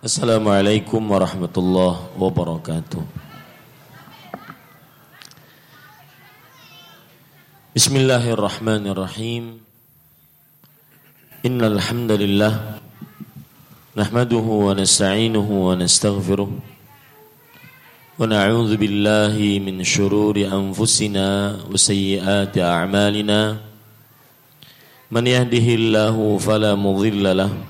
Assalamualaikum warahmatullahi wabarakatuh. Bismillahirrahmanirrahim. Innal hamdalillah nahmaduhu wa nasta'inuhu wa nastaghfiruh wa na'udzu billahi min shururi anfusina wa sayyiati a'malina. Man yahdihillahu fala mudilla lahu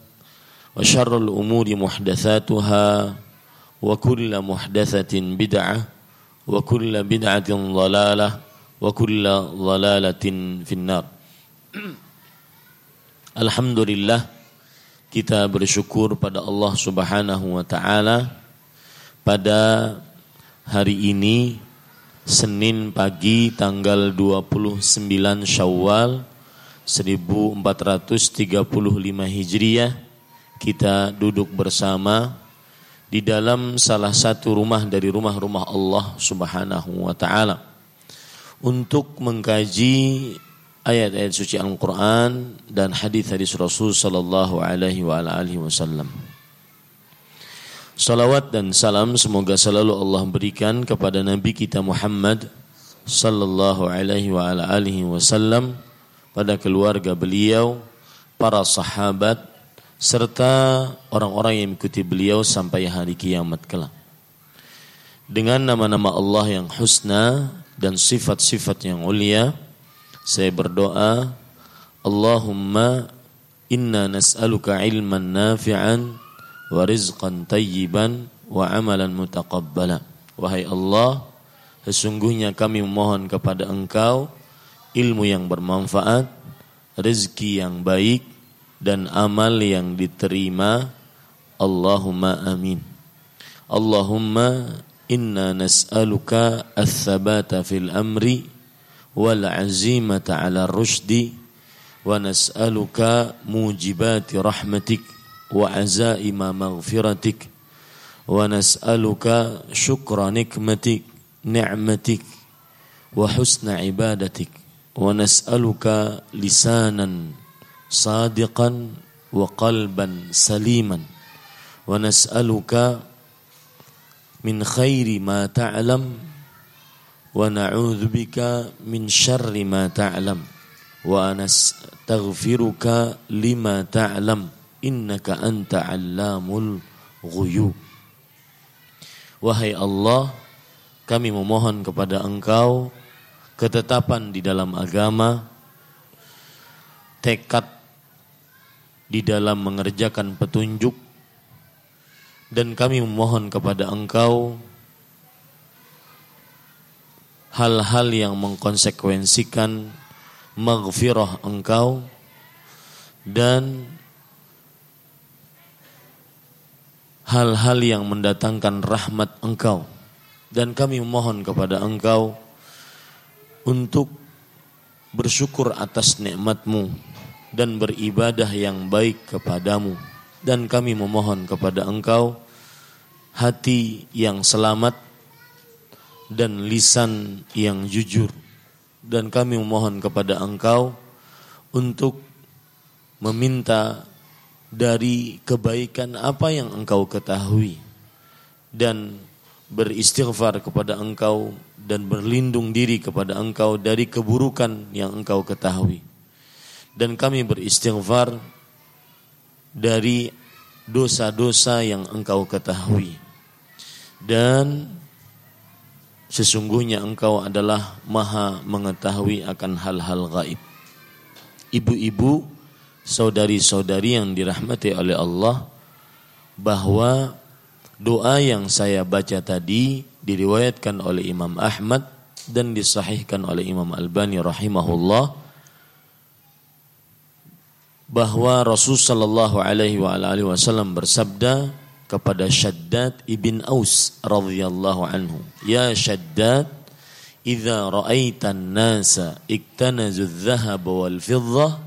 وشر الأمور محدثاتها وكل محدثة بدعة وكل بدعة ضلالة وكل ضلالة في النار Alhamdulillah kita bersyukur pada Allah Subhanahu wa taala pada hari ini Senin pagi tanggal 29 Syawal 1435 Hijriah kita duduk bersama di dalam salah satu rumah dari rumah-rumah Allah Subhanahu wa taala untuk mengkaji ayat-ayat suci Al-Qur'an dan hadis-hadis Rasul sallallahu alaihi wa alihi wasallam. Salawat dan salam semoga selalu Allah berikan kepada Nabi kita Muhammad sallallahu alaihi wa alihi wasallam pada keluarga beliau, para sahabat serta orang-orang yang mengikuti beliau sampai hari kiamat kelak. Dengan nama-nama Allah yang husna dan sifat-sifat yang mulia, saya berdoa, Allahumma inna nas'aluka ilman nafi'an wa rizqan tayyiban wa amalan mutaqabbala. Wahai Allah, sesungguhnya kami memohon kepada Engkau ilmu yang bermanfaat, rezeki yang baik, dan amal yang diterima Allahumma amin. Allahumma inna nas'aluka ats-tsabata fil amri wal azimata 'ala rushdi wa nas'aluka mujibati rahmatik wa azaima maghfiratik wa nas'aluka syukra nikmatik ni'matik wa husna ibadatik wa nas'aluka lisanan صادقا وقلبا سليما ونسألك من خير ما تعلم ونعوذ بك من شر ما تعلم ونستغفرك لما تعلم إنك أنت علام الغيوب Wahai Allah, kami memohon kepada Engkau ketetapan di dalam agama, tekad di dalam mengerjakan petunjuk. Dan kami memohon kepada engkau hal-hal yang mengkonsekuensikan maghfirah engkau dan hal-hal yang mendatangkan rahmat engkau. Dan kami memohon kepada engkau untuk bersyukur atas nikmatmu dan beribadah yang baik kepadamu. Dan kami memohon kepada engkau hati yang selamat dan lisan yang jujur. Dan kami memohon kepada Engkau untuk meminta dari kebaikan apa yang Engkau ketahui. Dan beristighfar kepada Engkau dan berlindung diri kepada Engkau dari keburukan yang Engkau ketahui. Dan kami beristighfar dari dosa-dosa yang Engkau ketahui. Dan sesungguhnya Engkau adalah Maha mengetahui akan hal-hal gaib. Ibu-ibu, saudari-saudari yang dirahmati oleh Allah, bahwa Doa yang saya baca tadi diriwayatkan oleh Imam Ahmad dan disahihkan oleh Imam Albani rahimahullah bahwa Rasul sallallahu alaihi wasallam bersabda kepada Shaddad ibn Aus radhiyallahu anhu, "Ya Shaddad, idza ra'aita an-nasa iktanazu adh-dhahab wal fiddah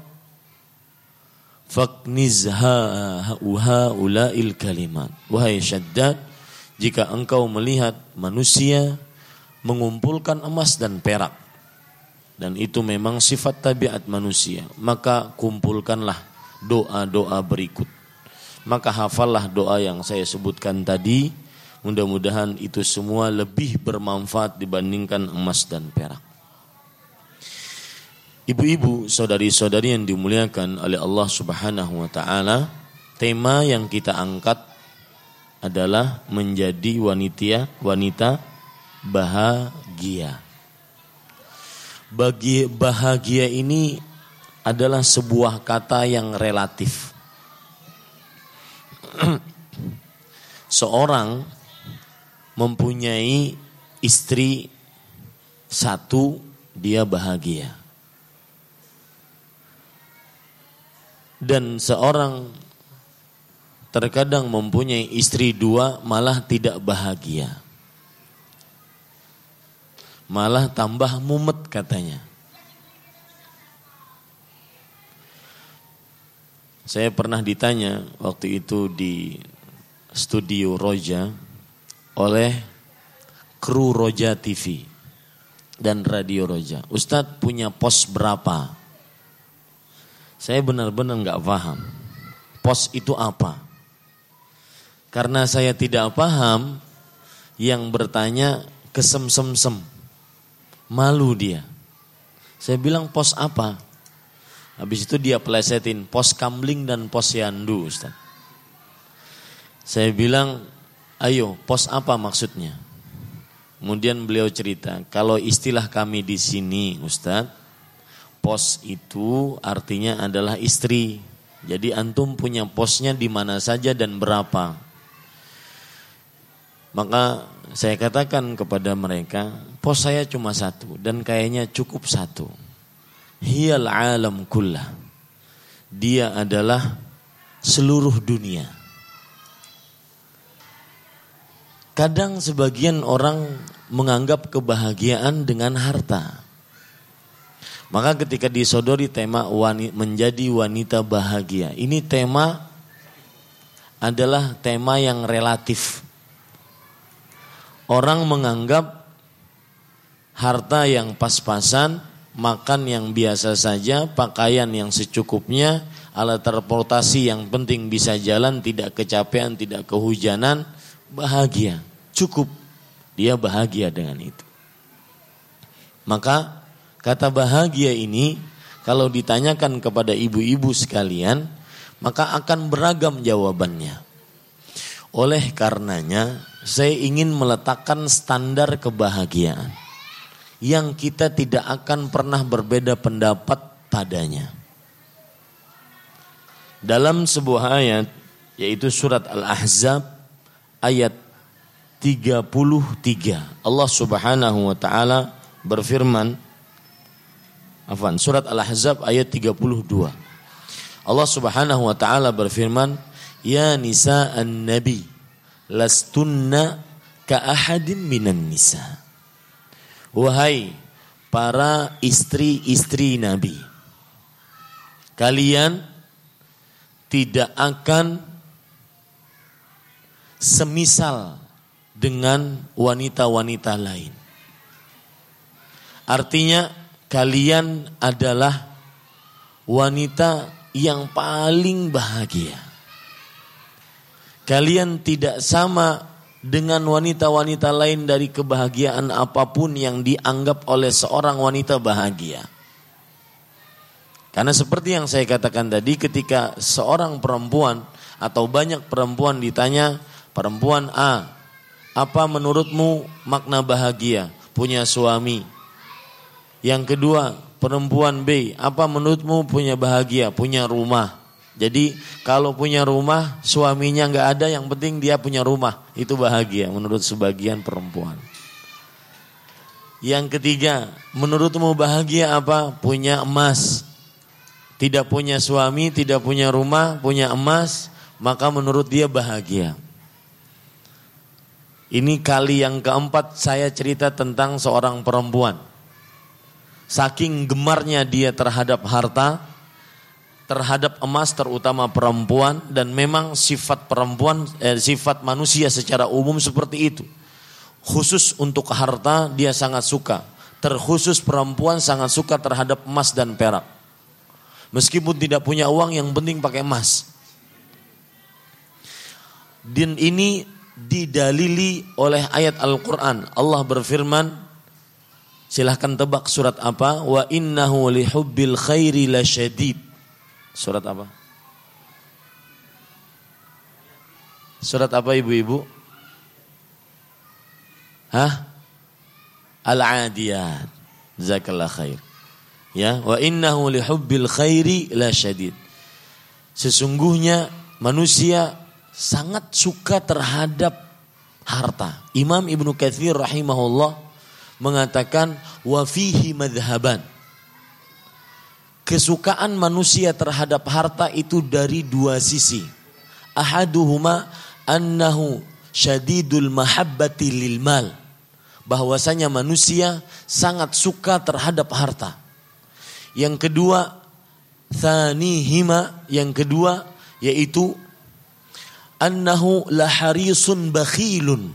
faknizha haula'il kalimat. Wahai Syaddad, jika engkau melihat manusia mengumpulkan emas dan perak dan itu memang sifat tabiat manusia, maka kumpulkanlah doa-doa berikut. Maka hafallah doa yang saya sebutkan tadi, mudah-mudahan itu semua lebih bermanfaat dibandingkan emas dan perak. Ibu-ibu, saudari-saudari yang dimuliakan oleh Allah Subhanahu wa taala, tema yang kita angkat adalah menjadi wanita wanita bahagia. Bagi bahagia ini adalah sebuah kata yang relatif. Seorang mempunyai istri satu, dia bahagia dan seorang terkadang mempunyai istri dua malah tidak bahagia. Malah tambah mumet katanya. Saya pernah ditanya waktu itu di studio Roja oleh kru Roja TV dan Radio Roja. Ustadz punya pos berapa? Saya benar-benar nggak paham. Pos itu apa? Karena saya tidak paham, yang bertanya kesem-sem-sem. Malu dia. Saya bilang pos apa? Habis itu dia pelesetin pos kamling dan pos yandu Ustaz. Saya bilang, ayo pos apa maksudnya? Kemudian beliau cerita, kalau istilah kami di sini Ustadz, pos itu artinya adalah istri. Jadi antum punya posnya di mana saja dan berapa. Maka saya katakan kepada mereka, pos saya cuma satu dan kayaknya cukup satu. Hiyal alam kullah. Dia adalah seluruh dunia. Kadang sebagian orang menganggap kebahagiaan dengan harta. Maka ketika disodori tema wanita, menjadi wanita bahagia. Ini tema adalah tema yang relatif. Orang menganggap harta yang pas-pasan, makan yang biasa saja, pakaian yang secukupnya, alat transportasi yang penting bisa jalan, tidak kecapean, tidak kehujanan, bahagia. Cukup. Dia bahagia dengan itu. Maka Kata bahagia ini kalau ditanyakan kepada ibu-ibu sekalian, maka akan beragam jawabannya. Oleh karenanya, saya ingin meletakkan standar kebahagiaan yang kita tidak akan pernah berbeda pendapat padanya. Dalam sebuah ayat yaitu surat Al-Ahzab ayat 33 Allah Subhanahu wa taala berfirman Afan, surat Al-Ahzab ayat 32. Allah Subhanahu wa taala berfirman, "Ya nisa an-nabi, lastunna ka ahadin minan nisa." Wahai para istri-istri Nabi, kalian tidak akan semisal dengan wanita-wanita lain. Artinya kalian adalah wanita yang paling bahagia. Kalian tidak sama dengan wanita-wanita lain dari kebahagiaan apa pun yang dianggap oleh seorang wanita bahagia. Karena seperti yang saya katakan tadi ketika seorang perempuan atau banyak perempuan ditanya perempuan A, apa menurutmu makna bahagia? Punya suami. Yang kedua, perempuan B, apa menurutmu punya bahagia? Punya rumah. Jadi kalau punya rumah suaminya nggak ada yang penting dia punya rumah itu bahagia menurut sebagian perempuan. Yang ketiga, menurutmu bahagia apa? Punya emas. Tidak punya suami, tidak punya rumah, punya emas, maka menurut dia bahagia. Ini kali yang keempat saya cerita tentang seorang perempuan. Saking gemarnya dia terhadap harta, terhadap emas terutama perempuan dan memang sifat perempuan eh, sifat manusia secara umum seperti itu. Khusus untuk harta dia sangat suka. Terkhusus perempuan sangat suka terhadap emas dan perak. Meskipun tidak punya uang yang penting pakai emas. Dan ini didalili oleh ayat Al-Qur'an. Allah berfirman Silahkan tebak surat apa? Wa innahu lihubbil khairi lasyadid. Surat apa? Surat apa ibu-ibu? Hah? Al-Adiyat. Zakallah khair. Ya, wa innahu lihubbil khairi la syadid. Sesungguhnya manusia sangat suka terhadap harta. Imam Ibnu Katsir rahimahullah mengatakan wa fihi madhhaban kesukaan manusia terhadap harta itu dari dua sisi. Ahaduhuma annahu syadidul mahabbati lil mal. Bahwasanya manusia sangat suka terhadap harta. Yang kedua, thanihima, yang kedua yaitu annahu laharisun bakhilun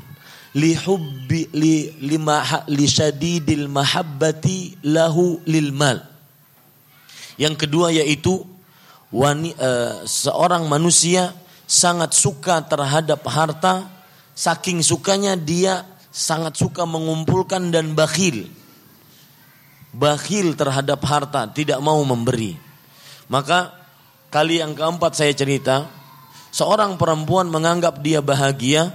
li hubbi li lima li syadidil mahabbati lahu lil mal yang kedua yaitu wani, uh, seorang manusia sangat suka terhadap harta, saking sukanya dia sangat suka mengumpulkan dan bakhil. Bakhil terhadap harta, tidak mau memberi. Maka kali yang keempat saya cerita, seorang perempuan menganggap dia bahagia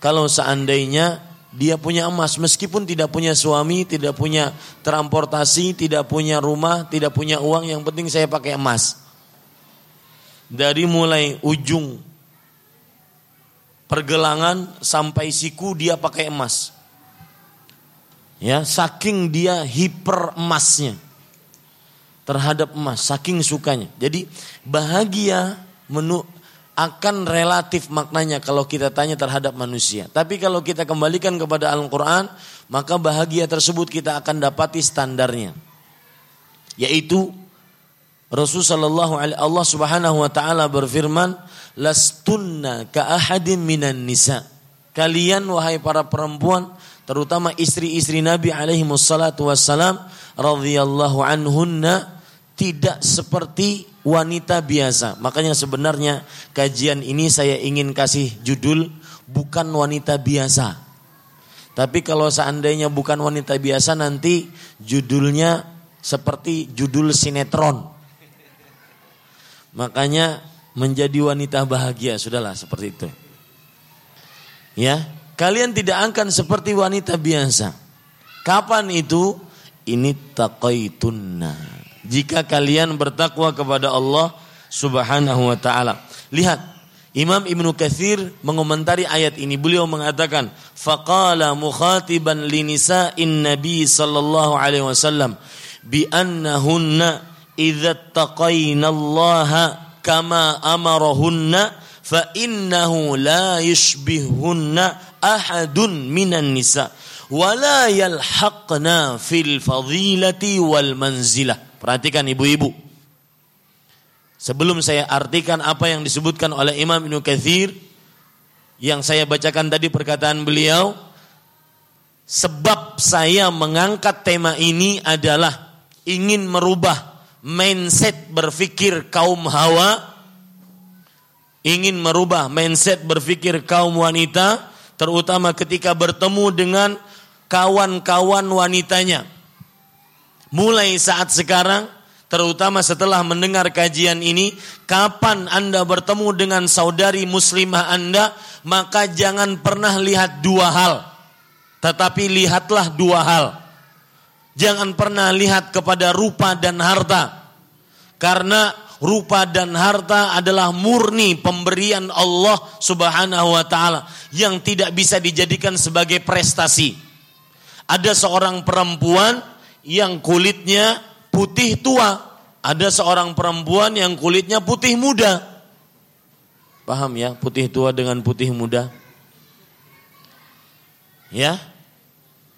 kalau seandainya dia punya emas meskipun tidak punya suami, tidak punya transportasi, tidak punya rumah, tidak punya uang, yang penting saya pakai emas. Dari mulai ujung pergelangan sampai siku dia pakai emas. Ya, saking dia hiper emasnya terhadap emas, saking sukanya. Jadi bahagia menu akan relatif maknanya kalau kita tanya terhadap manusia. Tapi kalau kita kembalikan kepada Al-Quran, maka bahagia tersebut kita akan dapati standarnya. Yaitu Rasulullah Shallallahu Alaihi Allah Subhanahu Wa Taala berfirman, lastunna ka ahadin minan nisa. Kalian wahai para perempuan, terutama istri-istri Nabi alaihi wassalam radhiyallahu anhunna tidak seperti wanita biasa. Makanya sebenarnya kajian ini saya ingin kasih judul bukan wanita biasa. Tapi kalau seandainya bukan wanita biasa nanti judulnya seperti judul sinetron. Makanya menjadi wanita bahagia sudahlah seperti itu. Ya, kalian tidak akan seperti wanita biasa. Kapan itu? Ini taqaitunna jika kalian bertakwa kepada Allah Subhanahu wa taala. Lihat, Imam Ibnu Katsir mengomentari ayat ini. Beliau mengatakan, "Faqala mukhatiban li nisa'in Nabi sallallahu alaihi wasallam bi annahunna idza taqayna Allah kama amarahunna fa innahu la yushbihunna ahadun minan nisa' wala yalhaqna fil fadilati wal manzilah." Perhatikan ibu-ibu. Sebelum saya artikan apa yang disebutkan oleh Imam Ibnu Katsir yang saya bacakan tadi perkataan beliau, sebab saya mengangkat tema ini adalah ingin merubah mindset berpikir kaum hawa, ingin merubah mindset berpikir kaum wanita, terutama ketika bertemu dengan kawan-kawan wanitanya. Mulai saat sekarang, terutama setelah mendengar kajian ini, kapan Anda bertemu dengan saudari muslimah Anda, maka jangan pernah lihat dua hal. Tetapi lihatlah dua hal. Jangan pernah lihat kepada rupa dan harta. Karena rupa dan harta adalah murni pemberian Allah Subhanahu wa taala yang tidak bisa dijadikan sebagai prestasi. Ada seorang perempuan yang kulitnya putih tua, ada seorang perempuan yang kulitnya putih muda. Paham ya, putih tua dengan putih muda? Ya.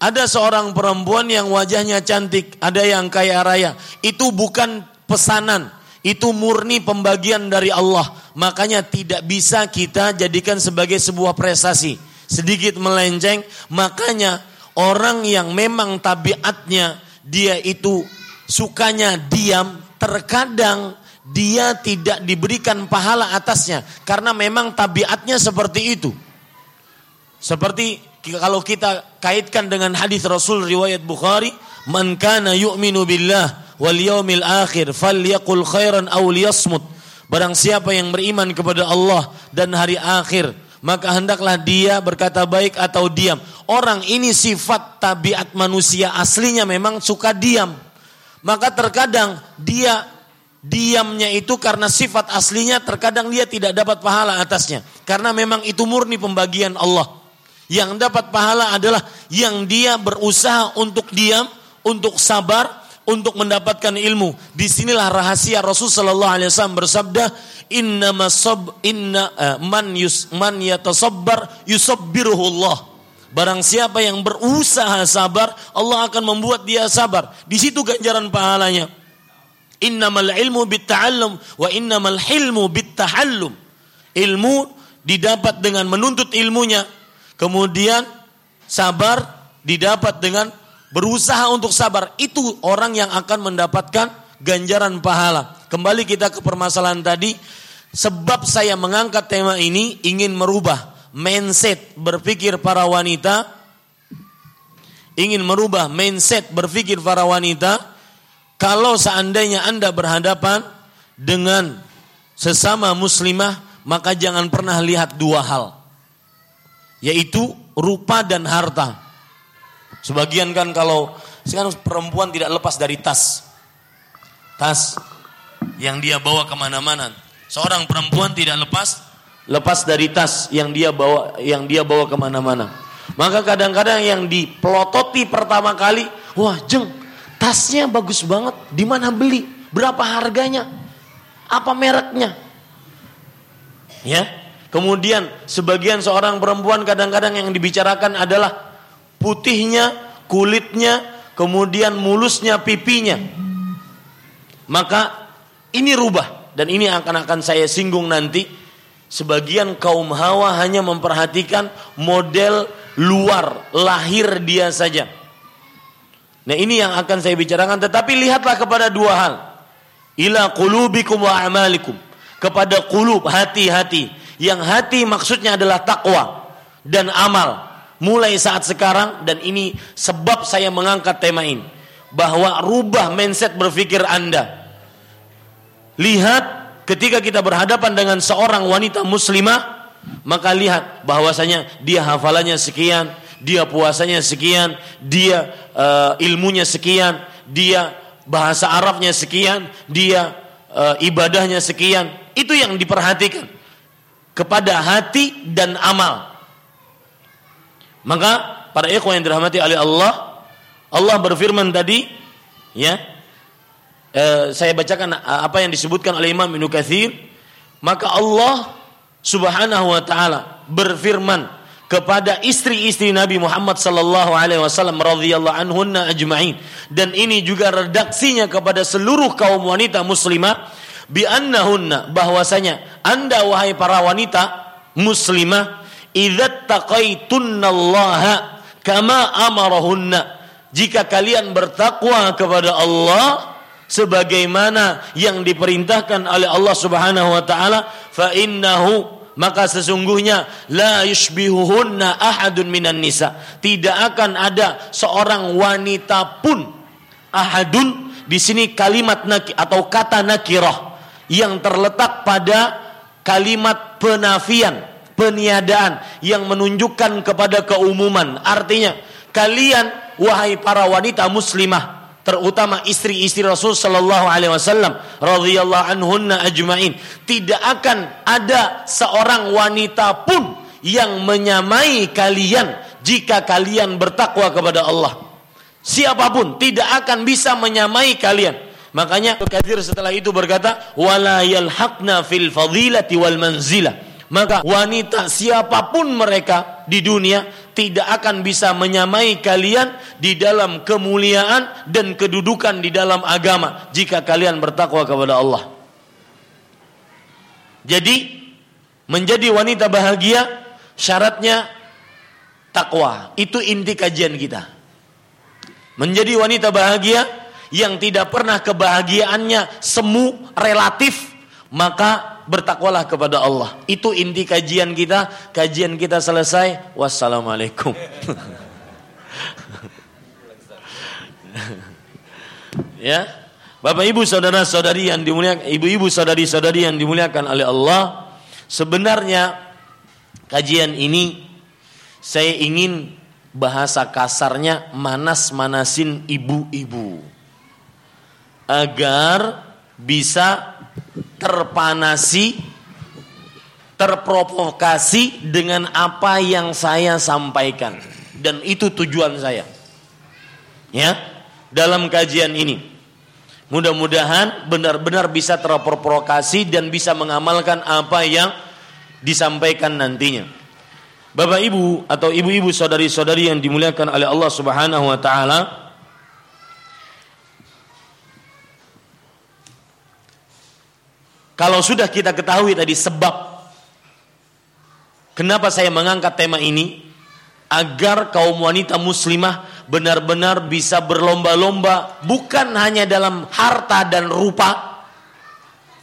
Ada seorang perempuan yang wajahnya cantik, ada yang kaya raya. Itu bukan pesanan, itu murni pembagian dari Allah. Makanya tidak bisa kita jadikan sebagai sebuah prestasi. Sedikit melenceng, makanya orang yang memang tabiatnya dia itu sukanya diam, terkadang dia tidak diberikan pahala atasnya karena memang tabiatnya seperti itu. Seperti kalau kita kaitkan dengan hadis Rasul riwayat Bukhari, "Man kana yu'minu billah wal yaumil akhir falyaqul khairan aw liyasmut. Barang siapa yang beriman kepada Allah dan hari akhir, maka hendaklah dia berkata baik atau diam. Orang ini sifat tabiat manusia aslinya memang suka diam. Maka terkadang dia diamnya itu karena sifat aslinya terkadang dia tidak dapat pahala atasnya. Karena memang itu murni pembagian Allah. Yang dapat pahala adalah yang dia berusaha untuk diam, untuk sabar, untuk mendapatkan ilmu. Di sinilah rahasia Rasul Sallallahu Alaihi Wasallam bersabda, Inna masab inna uh, man yus man yatasabbar Allah. Barang siapa yang berusaha sabar, Allah akan membuat dia sabar. Di situ ganjaran pahalanya. Innamal ilmu bitta'allum wa innamal hilmu bittahallum. Ilmu didapat dengan menuntut ilmunya. Kemudian sabar didapat dengan berusaha untuk sabar, itu orang yang akan mendapatkan ganjaran pahala. Kembali kita ke permasalahan tadi, sebab saya mengangkat tema ini ingin merubah mindset berpikir para wanita, ingin merubah mindset berpikir para wanita, kalau seandainya Anda berhadapan dengan sesama muslimah, maka jangan pernah lihat dua hal, yaitu rupa dan harta. Sebagian kan kalau sekarang perempuan tidak lepas dari tas. Tas yang dia bawa ke mana-mana. Seorang perempuan tidak lepas lepas dari tas yang dia bawa yang dia bawa ke mana-mana. Maka kadang-kadang yang dipelototi pertama kali, wah jeng, tasnya bagus banget. Di mana beli? Berapa harganya? Apa mereknya? Ya. Kemudian sebagian seorang perempuan kadang-kadang yang dibicarakan adalah putihnya, kulitnya, kemudian mulusnya, pipinya. Maka ini rubah dan ini akan akan saya singgung nanti. Sebagian kaum hawa hanya memperhatikan model luar, lahir dia saja. Nah ini yang akan saya bicarakan. Tetapi lihatlah kepada dua hal. Ila qulubikum wa amalikum. Kepada kulub, hati-hati. Yang hati maksudnya adalah takwa dan amal mulai saat sekarang dan ini sebab saya mengangkat tema ini bahwa rubah mindset berpikir Anda. Lihat ketika kita berhadapan dengan seorang wanita muslimah maka lihat bahwasanya dia hafalannya sekian, dia puasanya sekian, dia uh, ilmunya sekian, dia bahasa Arabnya sekian, dia uh, ibadahnya sekian. Itu yang diperhatikan kepada hati dan amal. Maka para ikhwan yang dirahmati oleh Allah, Allah berfirman tadi, ya, eh, saya bacakan apa yang disebutkan oleh Imam Ibnu Katsir, maka Allah Subhanahu wa taala berfirman kepada istri-istri Nabi Muhammad sallallahu alaihi wasallam radhiyallahu anhunna ajma'in. Dan ini juga redaksinya kepada seluruh kaum wanita muslimah bi annahunna bahwasanya Anda wahai para wanita muslimah kama amarahunna. Jika kalian bertakwa kepada Allah sebagaimana yang diperintahkan oleh Allah Subhanahu wa taala fa innahu maka sesungguhnya la yushbihuhunna ahadun minan nisa. Tidak akan ada seorang wanita pun ahadun di sini kalimat naki, atau kata nakirah yang terletak pada kalimat penafian peniadaan yang menunjukkan kepada keumuman. Artinya kalian wahai para wanita muslimah terutama istri-istri Rasul sallallahu alaihi wasallam radhiyallahu anhunna ajmain tidak akan ada seorang wanita pun yang menyamai kalian jika kalian bertakwa kepada Allah. Siapa pun tidak akan bisa menyamai kalian. Makanya Katsir setelah itu berkata wala yalhaqna fil fadilati wal manzilah maka wanita siapa pun mereka di dunia tidak akan bisa menyamai kalian di dalam kemuliaan dan kedudukan di dalam agama jika kalian bertakwa kepada Allah. Jadi menjadi wanita bahagia syaratnya takwa. Itu inti kajian kita. Menjadi wanita bahagia yang tidak pernah kebahagiaannya semu relatif maka bertakwalah kepada Allah. Itu inti kajian kita. Kajian kita selesai. Wassalamualaikum. ya. Bapak Ibu saudara-saudari yang dimuliakan, ibu-ibu saudari-saudari yang dimuliakan oleh Allah, sebenarnya kajian ini saya ingin bahasa kasarnya manas-manasin ibu-ibu agar bisa terpanasi, terprovokasi dengan apa yang saya sampaikan. Dan itu tujuan saya. Ya, dalam kajian ini. Mudah-mudahan benar-benar bisa terprovokasi dan bisa mengamalkan apa yang disampaikan nantinya. Bapak Ibu atau ibu-ibu saudari-saudari yang dimuliakan oleh Allah Subhanahu wa taala, Kalau sudah kita ketahui tadi sebab kenapa saya mengangkat tema ini agar kaum wanita muslimah benar-benar bisa berlomba-lomba bukan hanya dalam harta dan rupa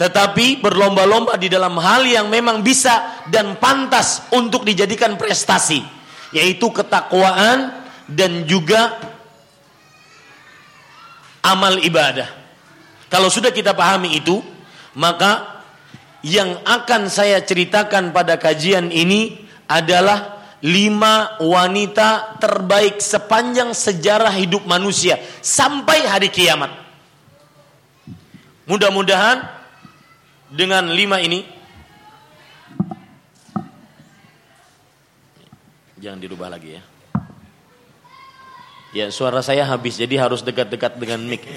tetapi berlomba-lomba di dalam hal yang memang bisa dan pantas untuk dijadikan prestasi yaitu ketakwaan dan juga amal ibadah. Kalau sudah kita pahami itu, maka yang akan saya ceritakan pada kajian ini adalah lima wanita terbaik sepanjang sejarah hidup manusia sampai hari kiamat. Mudah-mudahan dengan lima ini jangan dirubah lagi ya. Ya suara saya habis jadi harus dekat-dekat dengan mic.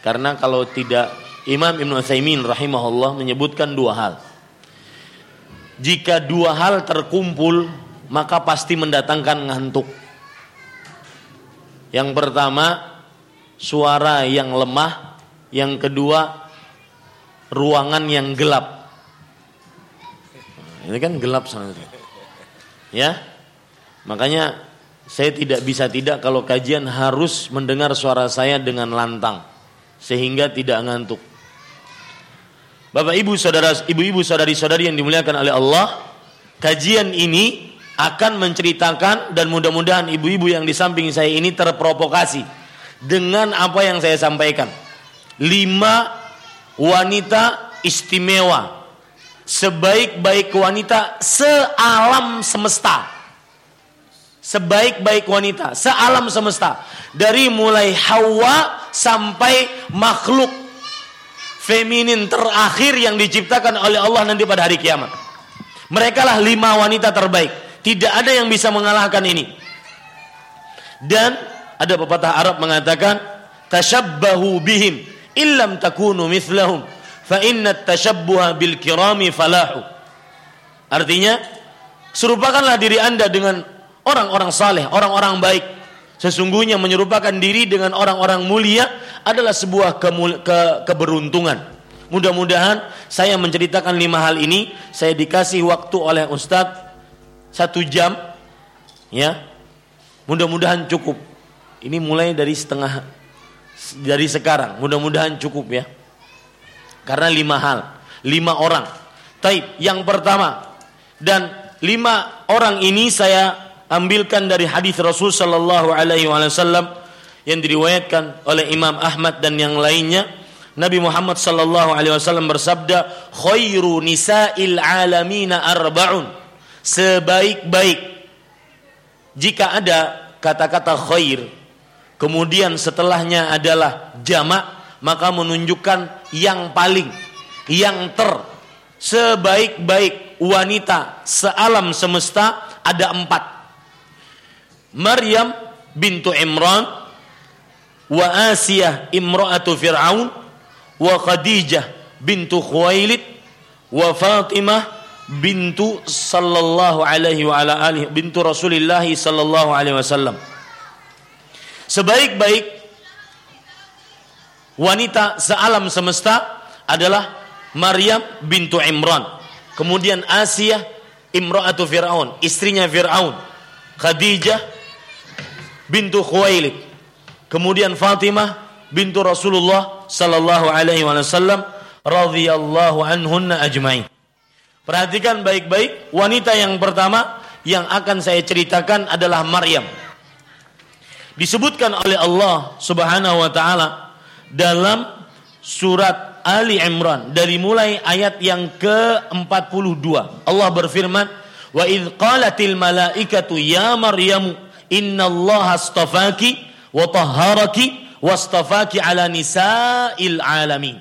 Karena kalau tidak Imam Ibn Utsaimin rahimahullah menyebutkan dua hal. Jika dua hal terkumpul, maka pasti mendatangkan ngantuk. Yang pertama, suara yang lemah. Yang kedua, ruangan yang gelap. Ini kan gelap sangat. Ya, makanya saya tidak bisa tidak kalau kajian harus mendengar suara saya dengan lantang sehingga tidak ngantuk. Bapak Ibu saudara ibu-ibu saudari-saudari yang dimuliakan oleh Allah, kajian ini akan menceritakan dan mudah-mudahan ibu-ibu yang di samping saya ini terprovokasi dengan apa yang saya sampaikan. Lima wanita istimewa, sebaik-baik wanita sealam semesta. Sebaik-baik wanita sealam semesta dari mulai Hawa sampai makhluk feminin terakhir yang diciptakan oleh Allah nanti pada hari kiamat. Mereka lah lima wanita terbaik. Tidak ada yang bisa mengalahkan ini. Dan ada pepatah Arab mengatakan, tashabbahu bihim illam takunu mithlahum fa inna tashabbuha bil kirami falahu. Artinya, serupakanlah diri Anda dengan orang-orang saleh, orang-orang baik. Sesungguhnya menyerupakan diri dengan orang-orang mulia adalah sebuah ke, keberuntungan. Mudah-mudahan saya menceritakan lima hal ini. Saya dikasih waktu oleh Ustadz satu jam. Ya, mudah-mudahan cukup Ini mulai dari setengah dari sekarang. Mudah-mudahan cukup ya. Karena lima hal, lima orang. Taib, yang pertama dan lima orang ini saya ambilkan dari hadis Rasul Shallallahu Alaihi Wasallam yang diriwayatkan oleh Imam Ahmad dan yang lainnya. Nabi Muhammad Sallallahu Alaihi Wasallam bersabda, "Khairu nisa'il alamina arba'un." Sebaik-baik jika ada kata-kata khair, kemudian setelahnya adalah jamak, maka menunjukkan yang paling, yang ter, sebaik-baik wanita sealam semesta ada empat. Maryam bintu Imran, wa Asiyah imra'atu Fir'aun, wa Khadijah bintu Khuwailid wa Fatimah bintu sallallahu alaihi wa ala alihi bintu Rasulillah sallallahu alaihi wasallam. Sebaik-baik wanita sealam semesta adalah Maryam bintu Imran. Kemudian Asia imra'atu Fir'aun, istrinya Fir'aun. Khadijah bintu Khuwailid. Kemudian Fatimah bintu Rasulullah sallallahu alaihi wasallam radhiyallahu anhunna ajmain. Perhatikan baik-baik, wanita yang pertama yang akan saya ceritakan adalah Maryam. Disebutkan oleh Allah Subhanahu wa taala dalam surat Ali Imran dari mulai ayat yang ke-42. Allah berfirman, "Wa idz qalatil malaikatu ya Maryam innallaha astafaki wa tahharaki wastafaki ala nisa'il alamin.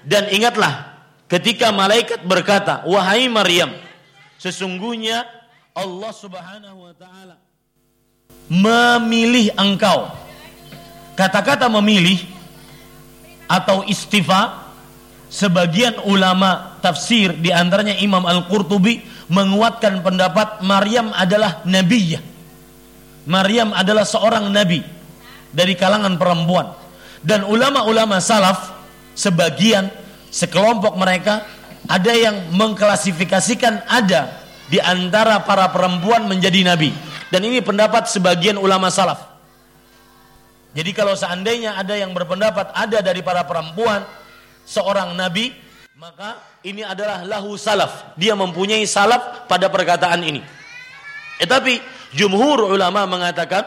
Dan ingatlah ketika malaikat berkata, "Wahai Maryam, sesungguhnya Allah Subhanahu wa taala memilih engkau." Kata-kata memilih atau istifa sebagian ulama tafsir di antaranya Imam Al-Qurtubi menguatkan pendapat Maryam adalah nabiyah. Maryam adalah seorang nabi dari kalangan perempuan. Dan ulama-ulama salaf sebagian sekelompok mereka ada yang mengklasifikasikan ada di antara para perempuan menjadi nabi. Dan ini pendapat sebagian ulama salaf. Jadi kalau seandainya ada yang berpendapat ada dari para perempuan seorang nabi, maka ini adalah lahu salaf. Dia mempunyai salaf pada perkataan ini. Tetapi jumhur ulama mengatakan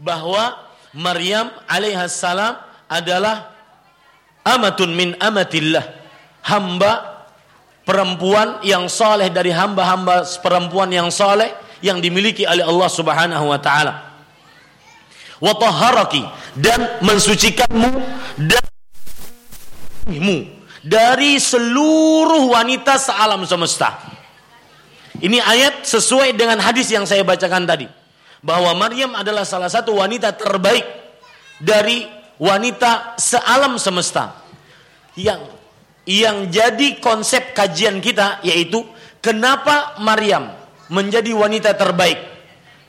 bahwa Maryam alaihissalam adalah amatun min amatillah. Hamba perempuan yang soleh dari hamba-hamba perempuan yang soleh yang dimiliki oleh Allah Subhanahu wa taala. Wa dan mensucikanmu dari seluruh wanita sealam semesta. Ini ayat sesuai dengan hadis yang saya bacakan tadi. Bahwa Maryam adalah salah satu wanita terbaik dari wanita sealam semesta. Yang yang jadi konsep kajian kita yaitu kenapa Maryam menjadi wanita terbaik?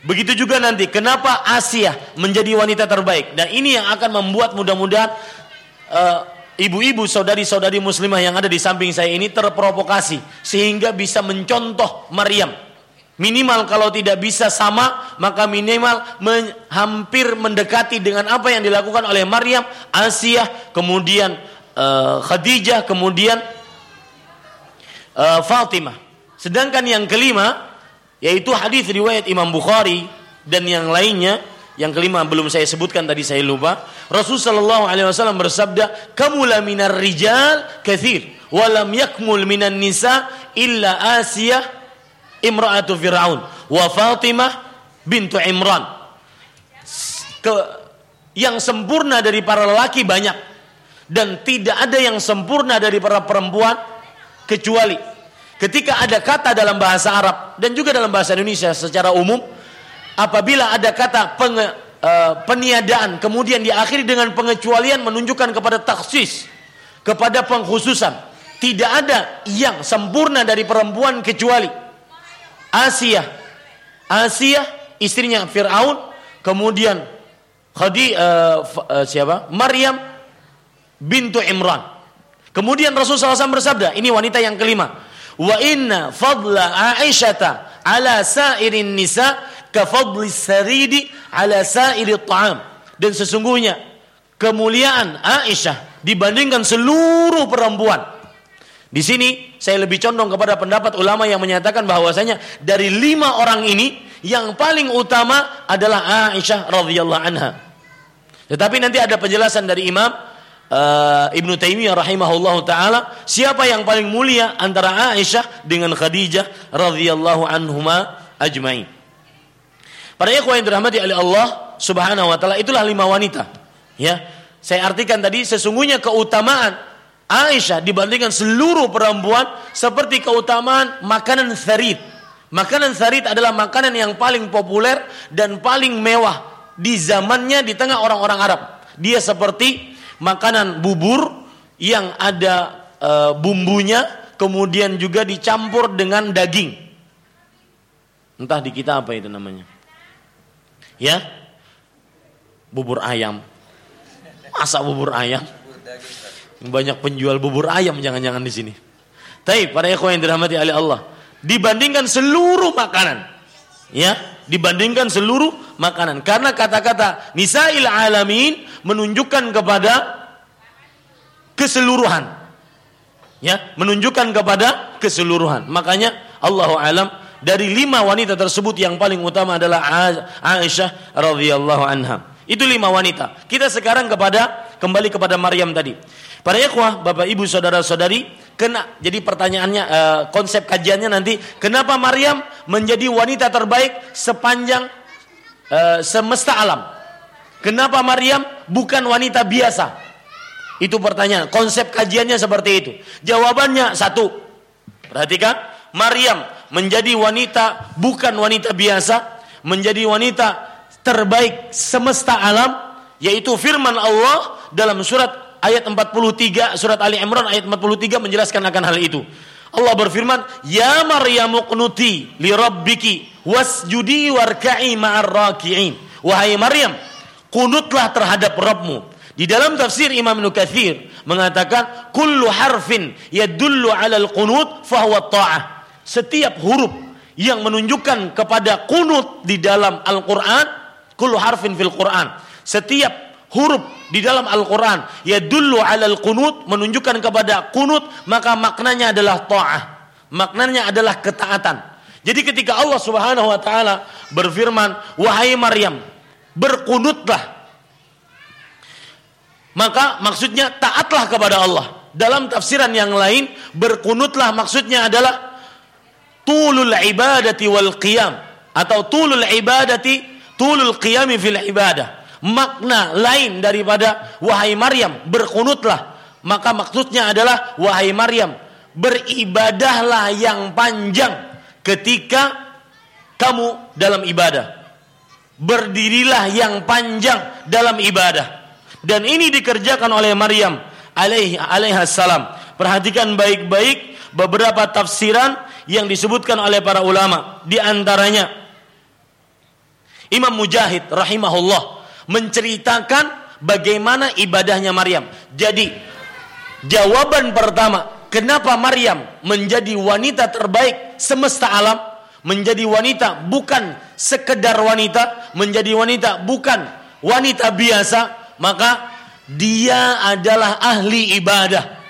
Begitu juga nanti kenapa Asia menjadi wanita terbaik? Dan ini yang akan membuat mudah-mudahan uh, ibu-ibu saudari-saudari muslimah yang ada di samping saya ini terprovokasi sehingga bisa mencontoh Maryam Minimal kalau tidak bisa sama, maka minimal men, hampir mendekati dengan apa yang dilakukan oleh Maryam, Asia, kemudian uh, Khadijah, kemudian uh, Fatimah. Sedangkan yang kelima yaitu hadis riwayat Imam Bukhari dan yang lainnya yang kelima belum saya sebutkan tadi saya lupa. Rasul sallallahu alaihi wasallam bersabda, "Kamula minar rijal kathir, walam yakmul minan nisa illa Asiyah imra'atu Fir'aun wa Fatimah bintu Imran. Ke, yang sempurna dari para lelaki banyak dan tidak ada yang sempurna dari para perempuan kecuali ketika ada kata dalam bahasa Arab dan juga dalam bahasa Indonesia secara umum apabila ada kata penge, uh, peniadaan kemudian diakhiri dengan pengecualian menunjukkan kepada taksis kepada pengkhususan tidak ada yang sempurna dari perempuan kecuali Asia. Asia istrinya Firaun, kemudian Khadi uh, uh, siapa? Maryam bintu Imran. Kemudian Rasulullah SAW bersabda, ini wanita yang kelima. Wa inna fadla Aisyata ala sairin nisa ka fadli saridi ala sa'iri ta'am. Dan sesungguhnya kemuliaan Aisyah dibandingkan seluruh perempuan. Di sini saya lebih condong kepada pendapat ulama yang menyatakan bahwasanya dari lima orang ini yang paling utama adalah Aisyah radhiyallahu anha. Tetapi nanti ada penjelasan dari Imam uh, Ibnu Taimiyah rahimahullah taala siapa yang paling mulia antara Aisyah dengan Khadijah radhiyallahu anhuma ajmain. Para ikhwan yang dirahmati oleh Allah Subhanahu wa taala itulah lima wanita. Ya. Saya artikan tadi sesungguhnya keutamaan Aisyah dibandingkan seluruh perempuan seperti keutamaan makanan sarid. Makanan sarid adalah makanan yang paling populer dan paling mewah di zamannya di tengah orang-orang Arab. Dia seperti makanan bubur yang ada e, bumbunya kemudian juga dicampur dengan daging. Entah di kita apa itu namanya. Ya? Bubur ayam. Masa bubur ayam? Banyak penjual bubur ayam jangan-jangan di sini. Tapi para ikhwan yang dirahmati oleh Allah, dibandingkan seluruh makanan, ya, dibandingkan seluruh makanan. Karena kata-kata nisail alamin menunjukkan kepada keseluruhan. Ya, menunjukkan kepada keseluruhan. Makanya Allahu alam dari lima wanita tersebut yang paling utama adalah Aisyah radhiyallahu anha. Itu lima wanita. Kita sekarang kepada kembali kepada Maryam tadi. Para ikhwah, Bapak Ibu, saudara-saudari, kena jadi pertanyaannya uh, konsep kajiannya nanti kenapa Maryam menjadi wanita terbaik sepanjang uh, semesta alam? Kenapa Maryam bukan wanita biasa? Itu pertanyaan. Konsep kajiannya seperti itu. Jawabannya satu. Perhatikan, Maryam menjadi wanita bukan wanita biasa, menjadi wanita terbaik semesta alam yaitu firman Allah dalam surat ayat 43 surat Ali Imran ayat 43 menjelaskan akan hal itu. Allah berfirman, "Ya Maryam qnuti li rabbiki wasjudi warka'i ma'ar raki'in." Wahai Maryam, kunutlah terhadap Rabbmu. Di dalam tafsir Imam Nukathir mengatakan kullu harfin yadullu 'ala al-qunut fahuwa ta'ah. Setiap huruf yang menunjukkan kepada kunut di dalam Al-Qur'an, kullu harfin fil Qur'an. Setiap huruf di dalam Al-Qur'an yadullu 'ala al-qunut menunjukkan kepada kunut, maka maknanya adalah ta'ah. Maknanya adalah ketaatan. Jadi ketika Allah Subhanahu wa taala berfirman, "Wahai Maryam, berkunutlah. Maka maksudnya taatlah kepada Allah. Dalam tafsiran yang lain, berkunutlah maksudnya adalah tulul ibadati wal qiyam atau tulul ibadati tulul qiyami fil ibadah. Makna lain daripada wahai Maryam berkunutlah. Maka maksudnya adalah wahai Maryam beribadahlah yang panjang ketika kamu dalam ibadah berdirilah yang panjang dalam ibadah. Dan ini dikerjakan oleh Maryam alaihi alaihi salam. Perhatikan baik-baik beberapa tafsiran yang disebutkan oleh para ulama. Di antaranya Imam Mujahid rahimahullah menceritakan bagaimana ibadahnya Maryam. Jadi jawaban pertama, kenapa Maryam menjadi wanita terbaik semesta alam? menjadi wanita bukan sekedar wanita, menjadi wanita bukan wanita biasa, maka dia adalah ahli ibadah.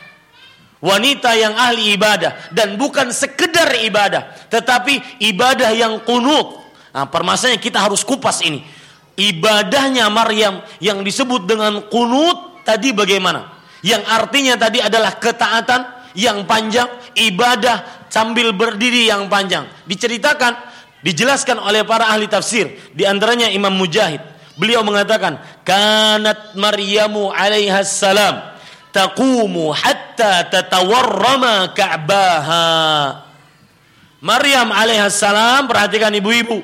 Wanita yang ahli ibadah dan bukan sekedar ibadah, tetapi ibadah yang kunut. Nah, permasalahannya kita harus kupas ini. Ibadahnya Maryam yang disebut dengan kunut tadi bagaimana? Yang artinya tadi adalah ketaatan yang panjang, ibadah sambil berdiri yang panjang. Diceritakan, dijelaskan oleh para ahli tafsir, di antaranya Imam Mujahid. Beliau mengatakan, "Kanat Maryamu alaiha salam taqumu hatta tatawarrama Ka'baha." Maryam alaiha salam, perhatikan ibu-ibu,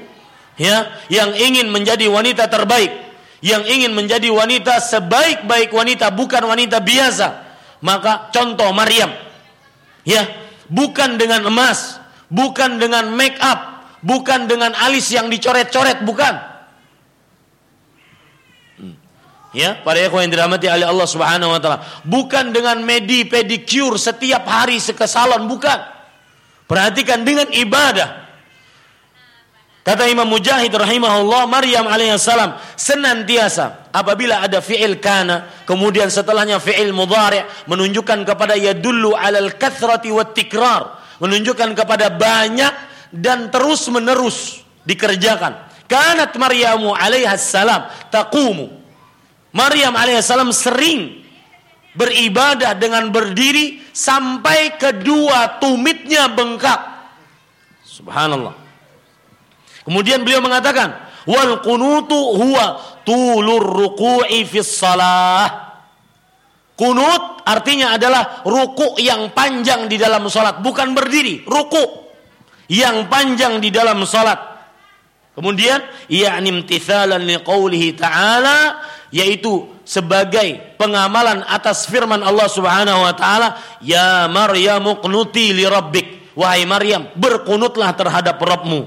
ya, yang ingin menjadi wanita terbaik, yang ingin menjadi wanita sebaik-baik wanita, bukan wanita biasa. Maka contoh Maryam, ya, bukan dengan emas, bukan dengan make up, bukan dengan alis yang dicoret-coret, bukan. Ya, para ikhwan yang dirahmati oleh Allah Subhanahu wa taala, bukan dengan medi pedicure setiap hari ke salon, bukan. Perhatikan dengan ibadah. Kata Imam Mujahid rahimahullah, Maryam alaihissalam senantiasa apabila ada fi'il kana, kemudian setelahnya fi'il mudhari' menunjukkan kepada yadullu alal kathrati wat tikrar, menunjukkan kepada banyak dan terus menerus dikerjakan. Kanat Maryamu alaihissalam taqumu. Maryam alaihissalam sering beribadah dengan berdiri sampai kedua tumitnya bengkak. Subhanallah. Kemudian beliau mengatakan, wal kunutu huwa tulur ruku'i fis salah. Kunut artinya adalah ruku yang panjang di dalam salat, bukan berdiri, ruku yang panjang di dalam salat. Kemudian yakni imtithalan liqaulihi ta'ala yaitu sebagai pengamalan atas firman Allah Subhanahu wa taala, "Ya Maryam qunuti li rabbik." Wahai Maryam, berkunutlah terhadap Rabbmu.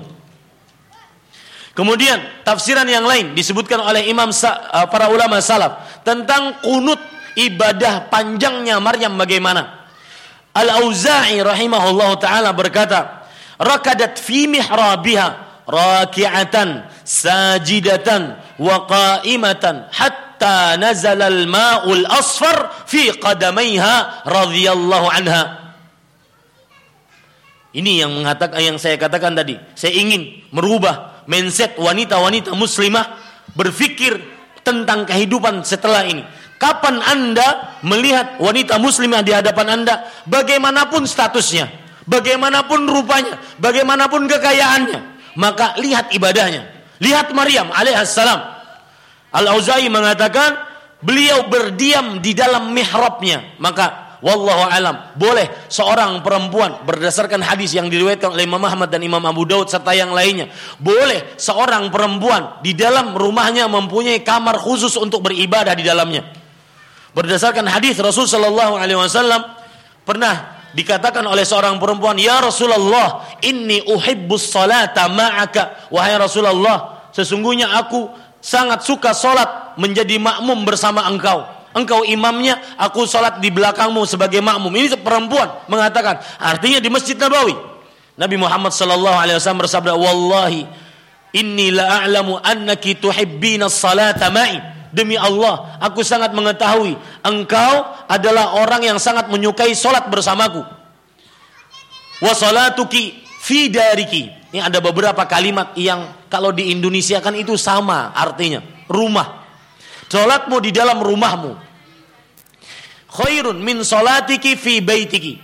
Kemudian tafsiran yang lain disebutkan oleh imam uh, para ulama salaf tentang kunut ibadah panjangnya Maryam bagaimana. Al-Auza'i rahimahullah taala berkata, "Rakadat fi mihrabiha raki'atan sajidatan wa hatta nazala al-ma'ul asfar fi qadamaiha radhiyallahu anha." Ini yang mengatakan yang saya katakan tadi. Saya ingin merubah mindset wanita-wanita muslimah berpikir tentang kehidupan setelah ini. Kapan Anda melihat wanita muslimah di hadapan Anda, bagaimanapun statusnya, bagaimanapun rupanya, bagaimanapun kekayaannya, maka lihat ibadahnya. Lihat Maryam alaihissalam. Al-Auza'i mengatakan beliau berdiam di dalam mihrabnya, maka wallahu alam boleh seorang perempuan berdasarkan hadis yang diriwayatkan oleh Imam Ahmad dan Imam Abu Daud serta yang lainnya boleh seorang perempuan di dalam rumahnya mempunyai kamar khusus untuk beribadah di dalamnya berdasarkan hadis Rasul Shallallahu Alaihi Wasallam pernah dikatakan oleh seorang perempuan ya Rasulullah inni uhibbus salata ma'aka wahai Rasulullah sesungguhnya aku sangat suka salat menjadi makmum bersama engkau engkau imamnya, aku sholat di belakangmu sebagai makmum. Ini perempuan mengatakan, artinya di Masjid Nabawi. Nabi Muhammad sallallahu alaihi wasallam bersabda, "Wallahi inni la a'lamu annaki tuhibbina salata ma'i." Demi Allah, aku sangat mengetahui engkau adalah orang yang sangat menyukai sholat bersamaku. Wa salatuki fi dariki. Ini ada beberapa kalimat yang kalau di Indonesia kan itu sama artinya, rumah. Salatmu di dalam rumahmu. Khairun min salatiki fi baitiki.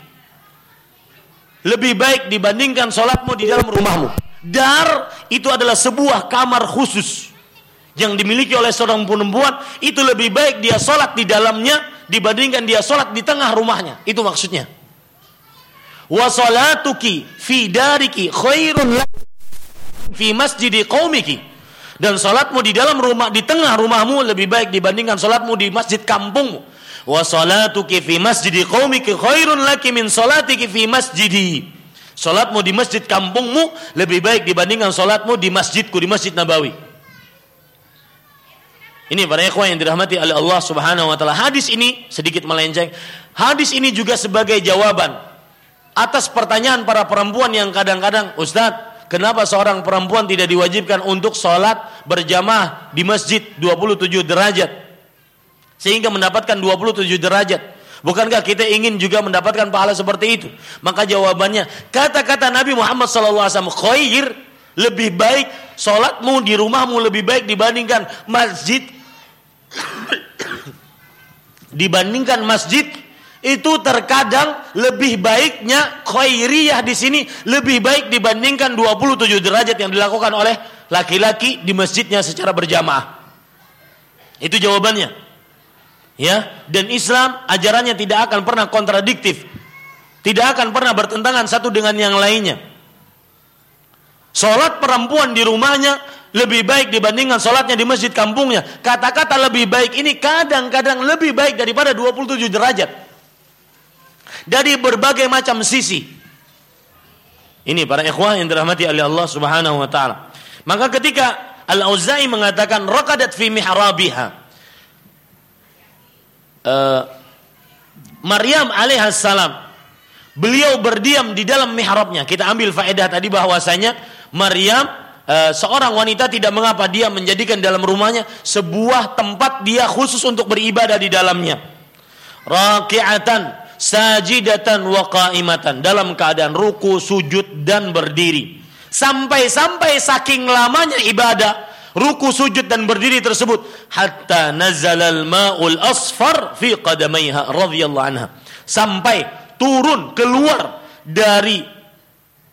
Lebih baik dibandingkan salatmu di dalam rumahmu. Dar itu adalah sebuah kamar khusus yang dimiliki oleh seorang perempuan itu lebih baik dia sholat di dalamnya dibandingkan dia sholat di tengah rumahnya. Itu maksudnya. Wa salatuki fi dariki khairun fi masjidi qaumiki. Dan salatmu di dalam rumah di tengah rumahmu lebih baik dibandingkan salatmu di masjid kampungmu. Wa salatuki fi masjidi qaumiki khairun laki min salatiki fi masjidi. Salatmu di masjid kampungmu lebih baik dibandingkan salatmu di masjidku di Masjid Nabawi ini para ikhwan yang dirahmati oleh Allah Subhanahu wa taala. Hadis ini sedikit melenceng. Hadis ini juga sebagai jawaban atas pertanyaan para perempuan yang kadang-kadang, Ustadz, Kenapa seorang perempuan tidak diwajibkan untuk sholat berjamaah di masjid 27 derajat? Sehingga mendapatkan 27 derajat. Bukankah kita ingin juga mendapatkan pahala seperti itu? Maka jawabannya, kata-kata Nabi Muhammad SAW, khair, lebih baik sholatmu di rumahmu lebih baik dibandingkan masjid dibandingkan masjid itu terkadang lebih baiknya khairiyah di sini lebih baik dibandingkan 27 derajat yang dilakukan oleh laki-laki di masjidnya secara berjamaah. Itu jawabannya. Ya, dan Islam ajarannya tidak akan pernah kontradiktif. Tidak akan pernah bertentangan satu dengan yang lainnya. Salat perempuan di rumahnya lebih baik dibandingkan sholatnya di masjid kampungnya. Kata-kata lebih baik ini kadang-kadang lebih baik daripada 27 derajat dari berbagai macam sisi. Ini para ikhwah yang dirahmati oleh Allah Subhanahu wa taala. Maka ketika Al-Auza'i mengatakan raqadat fi mihrabiha. Uh, Maryam alaihissalam beliau berdiam di dalam mihrabnya. Kita ambil faedah tadi bahwasanya Maryam uh, seorang wanita tidak mengapa dia menjadikan dalam rumahnya sebuah tempat dia khusus untuk beribadah di dalamnya. Raki'atan, sajidatan wa qa'imatan dalam keadaan ruku, sujud dan berdiri. Sampai-sampai saking lamanya ibadah, ruku, sujud dan berdiri tersebut hatta nazalal ma'ul asfar fi qadamaiha radhiyallahu anha. Sampai turun keluar dari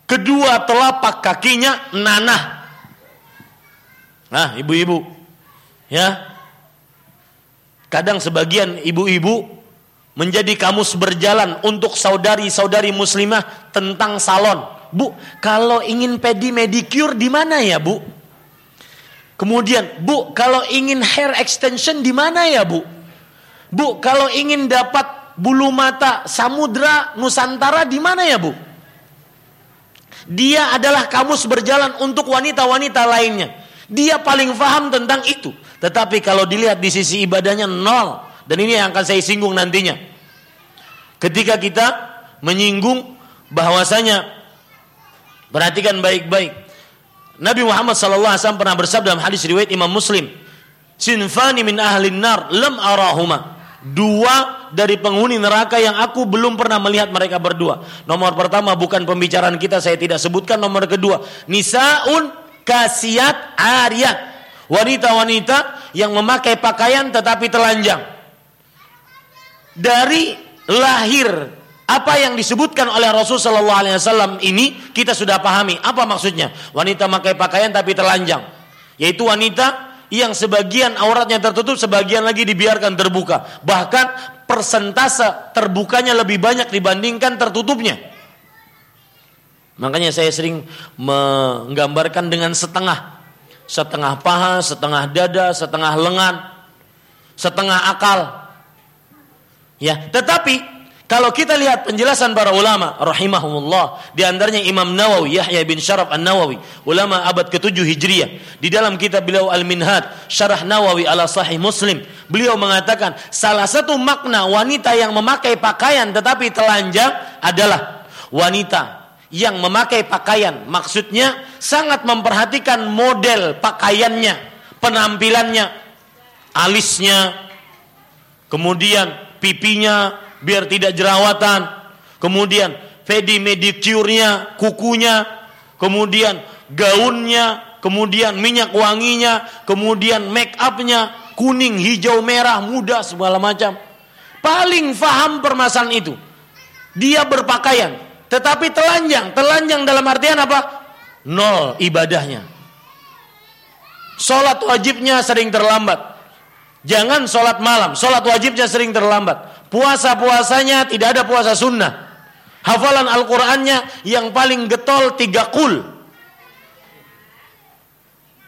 kedua telapak kakinya nanah Nah, ibu-ibu, ya, kadang sebagian ibu-ibu menjadi kamus berjalan untuk saudari-saudari muslimah tentang salon. Bu, kalau ingin pedi medicure di mana ya, Bu? Kemudian, Bu, kalau ingin hair extension di mana ya, Bu? Bu, kalau ingin dapat bulu mata samudra Nusantara di mana ya, Bu? Dia adalah kamus berjalan untuk wanita-wanita lainnya. Dia paling faham tentang itu. Tetapi kalau dilihat di sisi ibadahnya nol. Dan ini yang akan saya singgung nantinya. Ketika kita menyinggung bahwasanya perhatikan baik-baik. Nabi Muhammad SAW pernah bersabda dalam hadis riwayat Imam Muslim. Sinfani min ahlin nar lam arahuma. Dua dari penghuni neraka yang aku belum pernah melihat mereka berdua. Nomor pertama bukan pembicaraan kita saya tidak sebutkan. Nomor kedua nisaun kasiat ariyat. Wanita-wanita yang memakai pakaian tetapi telanjang. Dari lahir apa yang disebutkan oleh Rasul Shallallahu Alaihi Wasallam ini kita sudah pahami apa maksudnya wanita memakai pakaian tapi telanjang yaitu wanita yang sebagian auratnya tertutup sebagian lagi dibiarkan terbuka bahkan persentase terbukanya lebih banyak dibandingkan tertutupnya Makanya saya sering menggambarkan dengan setengah. Setengah paha, setengah dada, setengah lengan, setengah akal. Ya, tetapi kalau kita lihat penjelasan para ulama rahimahumullah di antaranya Imam Nawawi Yahya bin Syaraf An-Nawawi ulama abad ke-7 Hijriah. Di dalam kitab beliau Al-Minhad Syarah Nawawi ala Sahih Muslim beliau mengatakan salah satu makna wanita yang memakai pakaian tetapi telanjang adalah wanita yang memakai pakaian. Maksudnya sangat memperhatikan model pakaiannya, penampilannya, alisnya, kemudian pipinya biar tidak jerawatan, kemudian pedi medicure-nya, kukunya, kemudian gaunnya, kemudian minyak wanginya, kemudian make up-nya, kuning, hijau, merah, muda, segala macam. Paling faham permasalahan itu. Dia berpakaian, tetapi telanjang, telanjang dalam artian apa? Nol ibadahnya. Sholat wajibnya sering terlambat. Jangan sholat malam, sholat wajibnya sering terlambat. Puasa-puasanya tidak ada puasa sunnah. Hafalan Al-Qur'annya yang paling getol tiga kul.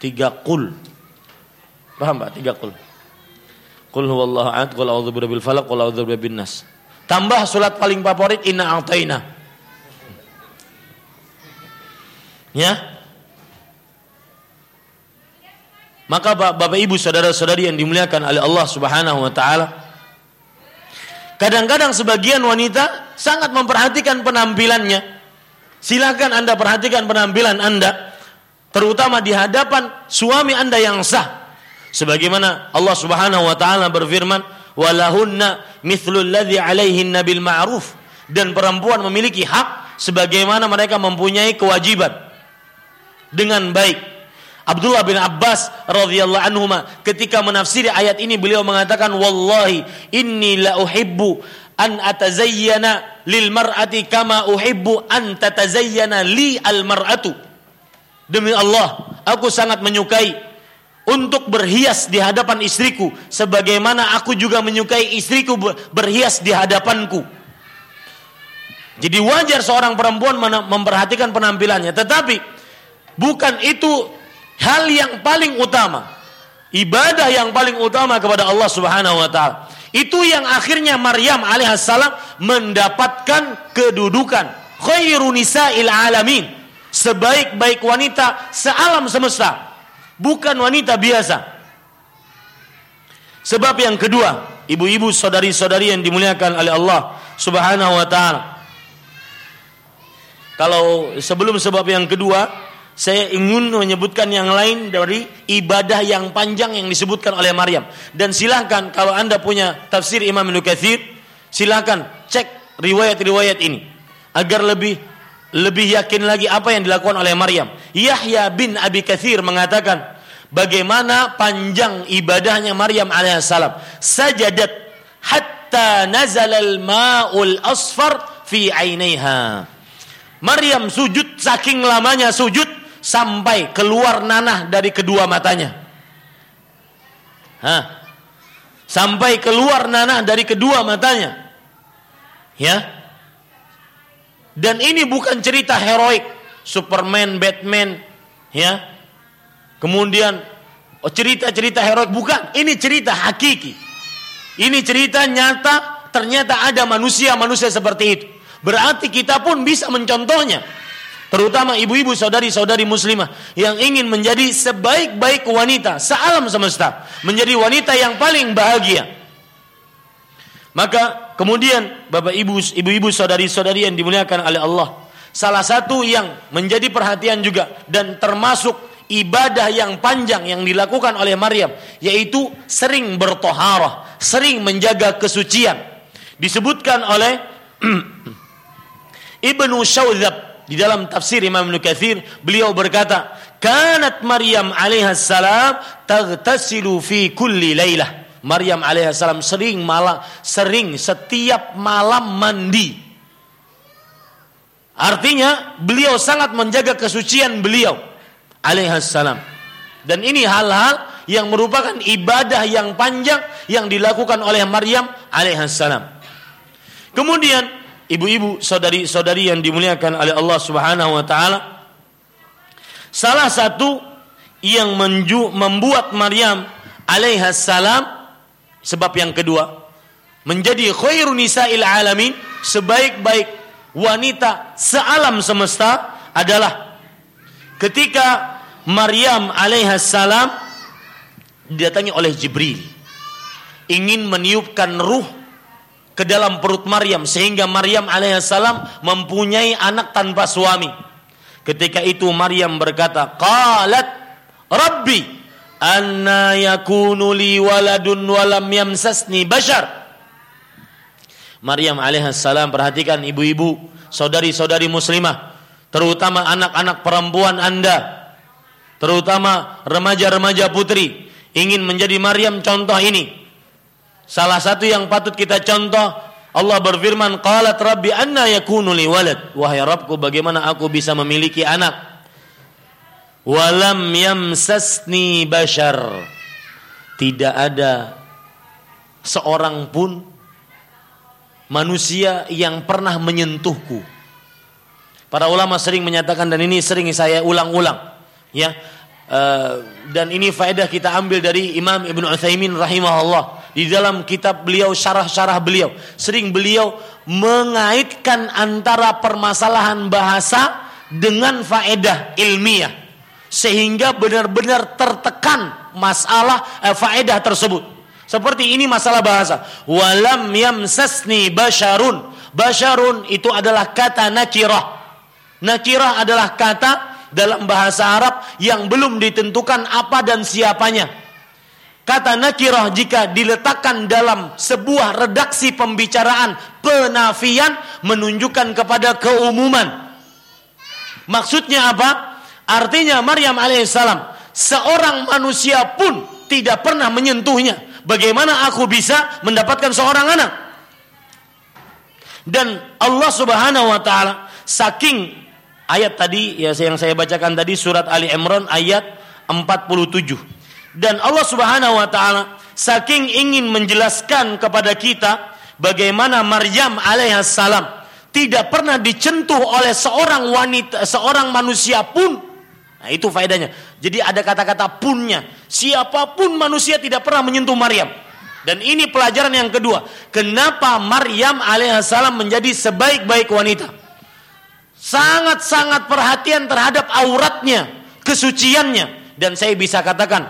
Tiga kul. Paham Pak? Tiga kul. Kul huwallahu ahad, kul a'udzu birabbil falaq, kul a'udzu birabbin nas. Tambah surat paling favorit inna a'taina. Ya. Maka Bapak Ibu saudara-saudari yang dimuliakan oleh Allah Subhanahu wa taala Kadang-kadang sebagian wanita sangat memperhatikan penampilannya. Silakan Anda perhatikan penampilan Anda terutama di hadapan suami Anda yang sah. Sebagaimana Allah Subhanahu wa taala berfirman, "Walahunna mithlul ladzi 'alaihinna bil ma'ruf." Dan perempuan memiliki hak sebagaimana mereka mempunyai kewajiban dengan baik. Abdullah bin Abbas radhiyallahu anhu ketika menafsiri ayat ini beliau mengatakan wallahi inni la uhibbu an atazayyana lil mar'ati kama uhibbu an tatazayyana li al mar'atu. Demi Allah, aku sangat menyukai untuk berhias di hadapan istriku sebagaimana aku juga menyukai istriku berhias di hadapanku. Jadi wajar seorang perempuan memperhatikan penampilannya, tetapi Bukan itu hal yang paling utama. Ibadah yang paling utama kepada Allah Subhanahu wa taala. Itu yang akhirnya Maryam alaihissalam mendapatkan kedudukan khairu nisa'il alamin. Sebaik-baik wanita sealam semesta. Bukan wanita biasa. Sebab yang kedua, ibu-ibu saudari-saudari yang dimuliakan oleh Allah Subhanahu wa taala. Kalau sebelum sebab yang kedua, saya ingin menyebutkan yang lain dari ibadah yang panjang yang disebutkan oleh Maryam. Dan silahkan kalau anda punya tafsir Imam Ibn Kathir, silahkan cek riwayat-riwayat ini. Agar lebih lebih yakin lagi apa yang dilakukan oleh Maryam. Yahya bin Abi Kathir mengatakan, bagaimana panjang ibadahnya Maryam alaihissalam. Sajadat hatta nazalal ma'ul asfar fi ainaiha. Maryam sujud saking lamanya sujud sampai keluar nanah dari kedua matanya. Hah? Sampai keluar nanah dari kedua matanya. Ya. Dan ini bukan cerita heroik, Superman, Batman, ya. Kemudian oh cerita-cerita heroik bukan, ini cerita hakiki. Ini cerita nyata, ternyata ada manusia-manusia seperti itu. Berarti kita pun bisa mencontohnya terutama ibu-ibu saudari-saudari muslimah yang ingin menjadi sebaik-baik wanita sealam semesta, menjadi wanita yang paling bahagia. Maka kemudian Bapak Ibu, ibu-ibu saudari-saudari yang dimuliakan oleh Allah, salah satu yang menjadi perhatian juga dan termasuk ibadah yang panjang yang dilakukan oleh Maryam yaitu sering bertoharah, sering menjaga kesucian. Disebutkan oleh Ibnu Syaudzab di dalam tafsir Imam Ibn Kathir, beliau berkata, Kanat Maryam alaihissalam tagtasilu fi kulli laylah. Maryam alaihissalam sering malam, sering setiap malam mandi. Artinya beliau sangat menjaga kesucian beliau alaihissalam. Dan ini hal-hal yang merupakan ibadah yang panjang yang dilakukan oleh Maryam alaihissalam. Kemudian ibu-ibu, saudari-saudari yang dimuliakan oleh Allah Subhanahu wa taala. Salah satu yang menju, membuat Maryam alaiha salam sebab yang kedua menjadi khairu nisa'il alamin sebaik-baik wanita sealam semesta adalah ketika Maryam alaiha salam didatangi oleh Jibril ingin meniupkan ruh ke dalam perut Maryam sehingga Maryam alaihissalam mempunyai anak tanpa suami. Ketika itu Maryam berkata, "Qalat Rabbi, anna yakunu li waladun walam yamsasni bashar." Maryam alaihissalam perhatikan ibu-ibu, saudari-saudari muslimah, terutama anak-anak perempuan Anda, terutama remaja-remaja putri ingin menjadi Maryam contoh ini Salah satu yang patut kita contoh Allah berfirman qalat rabbi anna yakunu li walad. Wahai Rabbku bagaimana aku bisa memiliki anak? Walam yamsasni bashar. Tidak ada seorang pun manusia yang pernah menyentuhku. Para ulama sering menyatakan dan ini sering saya ulang-ulang ya Uh, dan ini faedah kita ambil dari Imam Ibn Uthaymin rahimahullah di dalam kitab beliau syarah-syarah beliau sering beliau mengaitkan antara permasalahan bahasa dengan faedah ilmiah sehingga benar-benar tertekan masalah eh, faedah tersebut. Seperti ini masalah bahasa. Walam yamsasni basharun. Basharun itu adalah kata nakirah. Nakirah adalah kata dalam bahasa Arab yang belum ditentukan apa dan siapanya. Kata nakirah jika diletakkan dalam sebuah redaksi pembicaraan penafian menunjukkan kepada keumuman. Maksudnya apa? Artinya Maryam alaihissalam seorang manusia pun tidak pernah menyentuhnya. Bagaimana aku bisa mendapatkan seorang anak? Dan Allah Subhanahu wa taala saking ayat tadi ya yang saya bacakan tadi surat Ali Imran ayat 47. Dan Allah Subhanahu wa taala saking ingin menjelaskan kepada kita bagaimana Maryam alaihissalam tidak pernah dicentuh oleh seorang wanita, seorang manusia pun. Nah, itu faedahnya. Jadi ada kata-kata punnya. Siapa pun manusia tidak pernah menyentuh Maryam. Dan ini pelajaran yang kedua. Kenapa Maryam alaihissalam menjadi sebaik-baik wanita? sangat-sangat perhatian terhadap auratnya, kesuciannya dan saya bisa katakan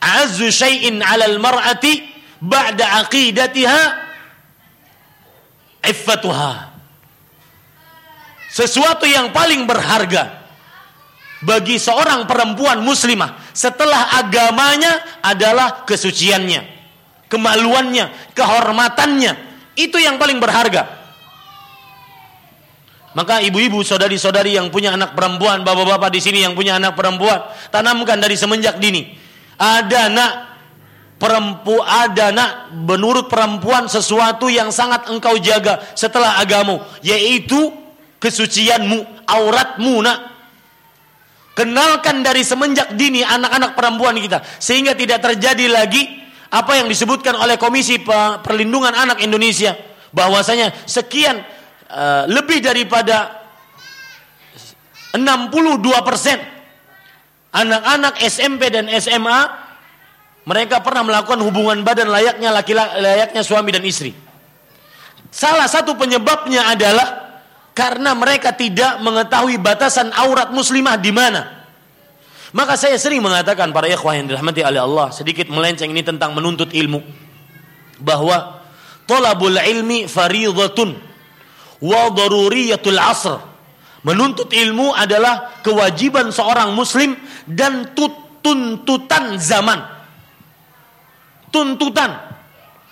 azu syai'in 'alal mar'ati ba'da aqidatiha iffatuha. Sesuatu yang paling berharga bagi seorang perempuan muslimah setelah agamanya adalah kesuciannya, kemaluannya, kehormatannya. Itu yang paling berharga. Maka ibu-ibu, saudari-saudari yang punya anak perempuan, bapak-bapak di sini yang punya anak perempuan, tanamkan dari semenjak dini. Ada nak. Perempuan, ada nak. Menurut perempuan sesuatu yang sangat engkau jaga setelah agamu, yaitu kesucianmu, auratmu nak. Kenalkan dari semenjak dini anak-anak perempuan kita sehingga tidak terjadi lagi apa yang disebutkan oleh Komisi Perlindungan Anak Indonesia. Bahwasanya sekian uh, lebih daripada 62 persen anak-anak SMP dan SMA mereka pernah melakukan hubungan badan layaknya laki layaknya suami dan istri. Salah satu penyebabnya adalah karena mereka tidak mengetahui batasan aurat muslimah di mana. Maka saya sering mengatakan para ikhwah yang dirahmati oleh Allah sedikit melenceng ini tentang menuntut ilmu bahwa tolabul ilmi faridatun wa daruriyatul asr. Menuntut ilmu adalah kewajiban seorang muslim dan tuntutan zaman. Tuntutan.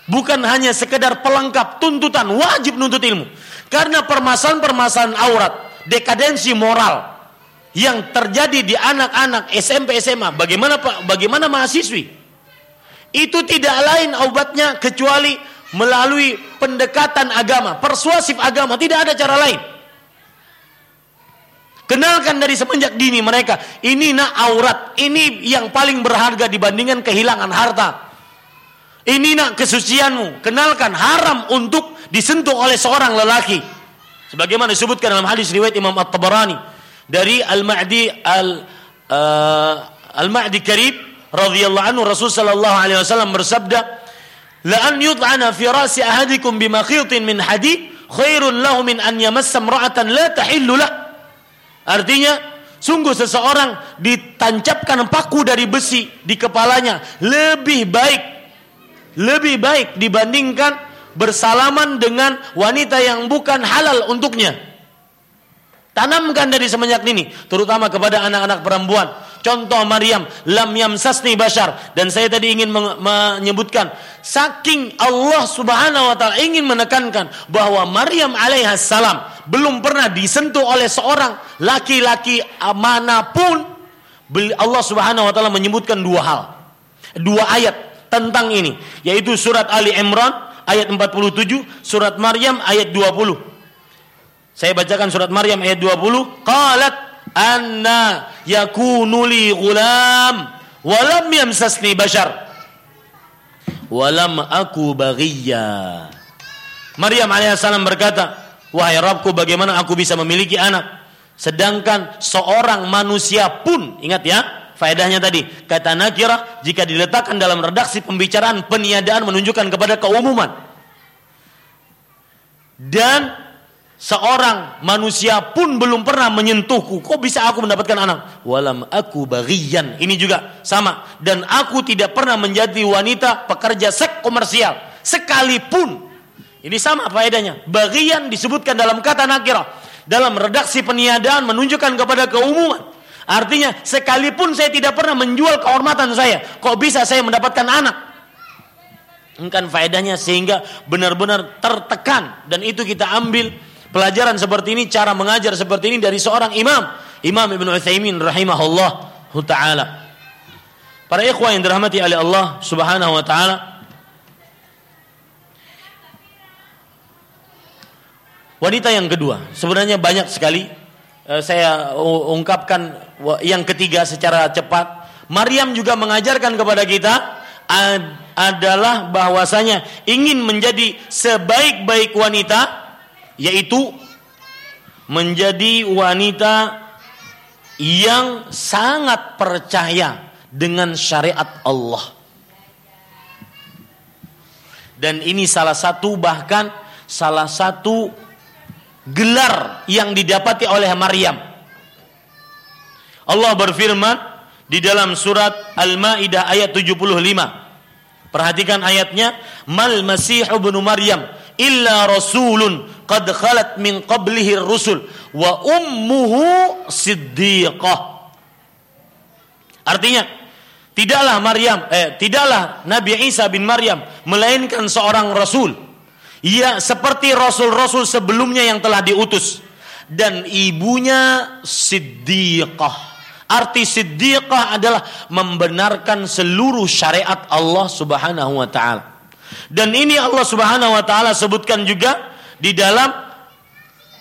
Bukan hanya sekedar pelengkap tuntutan, wajib nuntut ilmu. Karena permasalahan-permasalahan aurat, dekadensi moral yang terjadi di anak-anak SMP SMA, bagaimana? Bagaimana mahasiswi? Itu tidak lain obatnya kecuali melalui pendekatan agama, persuasif agama, tidak ada cara lain. Kenalkan dari semenjak dini mereka, ini nak aurat, ini yang paling berharga dibandingkan kehilangan harta. Ini nak kesucianmu, kenalkan haram untuk disentuh oleh seorang lelaki. Sebagaimana disebutkan dalam hadis riwayat Imam At-Tabarani dari Al-Ma'di Al uh, Al-Ma'di Karib radhiyallahu anhu Rasul sallallahu alaihi wasallam bersabda La an yud'ana fi rasi ahadikum bimakhitin min hadid khairun lahu min an yamassa imra'atan la tahillu lah. Artinya, sungguh seseorang ditancapkan paku dari besi di kepalanya lebih baik lebih baik dibandingkan bersalaman dengan wanita yang bukan halal untuknya. Tanamkan dari semenjak ini, terutama kepada anak-anak perempuan. Contoh Maryam, lam yamsasni bashar. Dan saya tadi ingin menyebutkan, saking Allah subhanahu wa ta'ala ingin menekankan bahwa Maryam alaihissalam belum pernah disentuh oleh seorang laki-laki mana pun. Allah subhanahu wa ta'ala menyebutkan dua hal. Dua ayat tentang ini. Yaitu surat Ali Imran ayat 47, surat Maryam ayat 20. Saya bacakan surat Maryam ayat 20. Qalat anna yakunu li ghulam walam yamsasni bashar. Walam aku baghiya. Maryam alaihissalam berkata, "Wahai Rabbku, bagaimana aku bisa memiliki anak? Sedangkan seorang manusia pun ingat ya, faedahnya tadi kata nakira jika diletakkan dalam redaksi pembicaraan peniadaan menunjukkan kepada keumuman. Dan seorang manusia pun belum pernah menyentuhku. Kok bisa aku mendapatkan anak? Walam aku bagian. Ini juga sama. Dan aku tidak pernah menjadi wanita pekerja seks komersial. Sekalipun. Ini sama faedahnya. Bagian disebutkan dalam kata nakirah. Dalam redaksi peniadaan menunjukkan kepada keumuman. Artinya sekalipun saya tidak pernah menjual kehormatan saya. Kok bisa saya mendapatkan anak? Kan faedahnya sehingga benar-benar tertekan. Dan itu kita ambil Pelajaran seperti ini, cara mengajar seperti ini dari seorang imam, Imam Ibn Uthaymin rahimahullah taala. Para ikhwah yang dirahmati oleh Allah Subhanahu wa taala. Wanita yang kedua, sebenarnya banyak sekali eh, saya ungkapkan yang ketiga secara cepat. Maryam juga mengajarkan kepada kita adalah bahwasanya ingin menjadi sebaik-baik wanita yaitu menjadi wanita yang sangat percaya dengan syariat Allah. Dan ini salah satu bahkan salah satu gelar yang didapati oleh Maryam. Allah berfirman di dalam surat Al-Maidah ayat 75. Perhatikan ayatnya, "Mal Masih ibnu Maryam illa rasulun qad khalat min qablihi rusul wa ummuhu siddiqah. Artinya, tidaklah Maryam, eh, tidaklah Nabi Isa bin Maryam melainkan seorang rasul. Ia seperti rasul-rasul sebelumnya yang telah diutus dan ibunya siddiqah. Arti siddiqah adalah membenarkan seluruh syariat Allah Subhanahu wa taala. Dan ini Allah Subhanahu wa taala sebutkan juga di dalam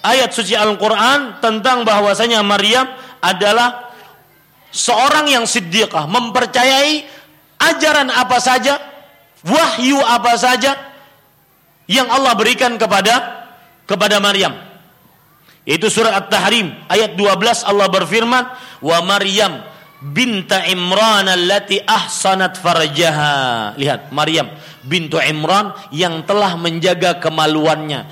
ayat suci Al-Qur'an tentang bahwasanya Maryam adalah seorang yang siddiqah, mempercayai ajaran apa saja, wahyu apa saja yang Allah berikan kepada kepada Maryam. Itu surah At-Tahrim ayat 12 Allah berfirman, "Wa Maryam binta Imran allati ahsanat farjaha." Lihat, Maryam bintu Imran yang telah menjaga kemaluannya.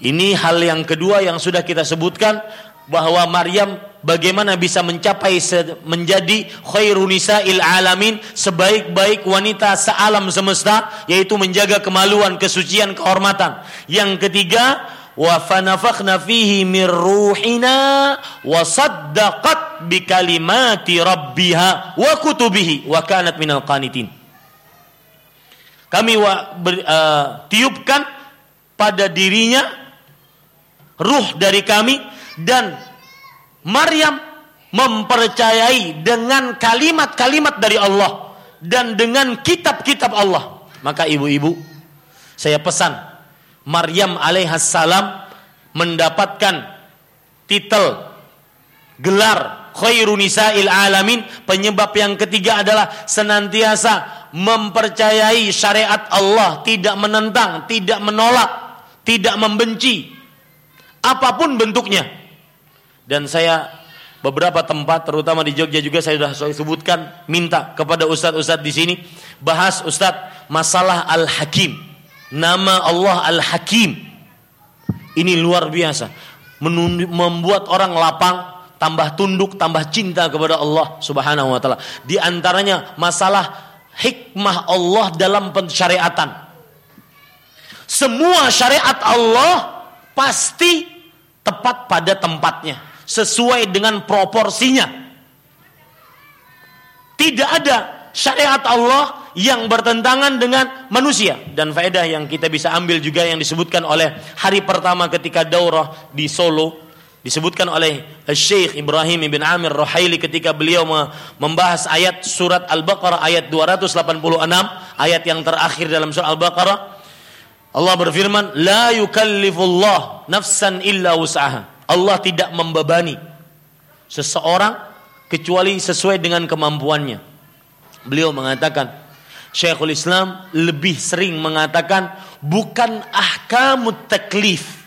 Ini hal yang kedua yang sudah kita sebutkan bahwa Maryam bagaimana bisa mencapai menjadi khairun nisa'il alamin sebaik-baik wanita sealam semesta yaitu menjaga kemaluan, kesucian, kehormatan. Yang ketiga, wa fanafakhna fihi min ruhina wa saddaqat bi kalimati rabbiha wa kutubihi wa kanat minal qanitin. Kami wa, ber, uh, tiupkan pada dirinya ruh dari kami dan Maryam mempercayai dengan kalimat-kalimat dari Allah dan dengan kitab-kitab Allah. Maka ibu-ibu, saya pesan Maryam alaihissalam mendapatkan titel gelar nisa'il alamin penyebab yang ketiga adalah senantiasa mempercayai syariat Allah, tidak menentang, tidak menolak, tidak membenci apa pun bentuknya. Dan saya beberapa tempat terutama di Jogja juga saya sudah sebutkan minta kepada ustadz-ustadz di sini bahas ustadz masalah Al-Hakim. Nama Allah Al-Hakim. Ini luar biasa. membuat orang lapang, tambah tunduk, tambah cinta kepada Allah Subhanahu wa taala. Di antaranya masalah hikmah Allah dalam pensyariatan. Semua syariat Allah pasti tepat pada tempatnya, sesuai dengan proporsinya. Tidak ada syariat Allah yang bertentangan dengan manusia dan faedah yang kita bisa ambil juga yang disebutkan oleh hari pertama ketika daurah di Solo disebutkan oleh Syekh Ibrahim bin Amir Rohaili ketika beliau membahas ayat surat Al-Baqarah ayat 286 ayat yang terakhir dalam surat Al-Baqarah. Allah berfirman la yukallifullah nafsan illa usaha Allah tidak membebani seseorang kecuali sesuai dengan kemampuannya. Beliau mengatakan Syekhul Islam lebih sering mengatakan bukan ahkamut taklif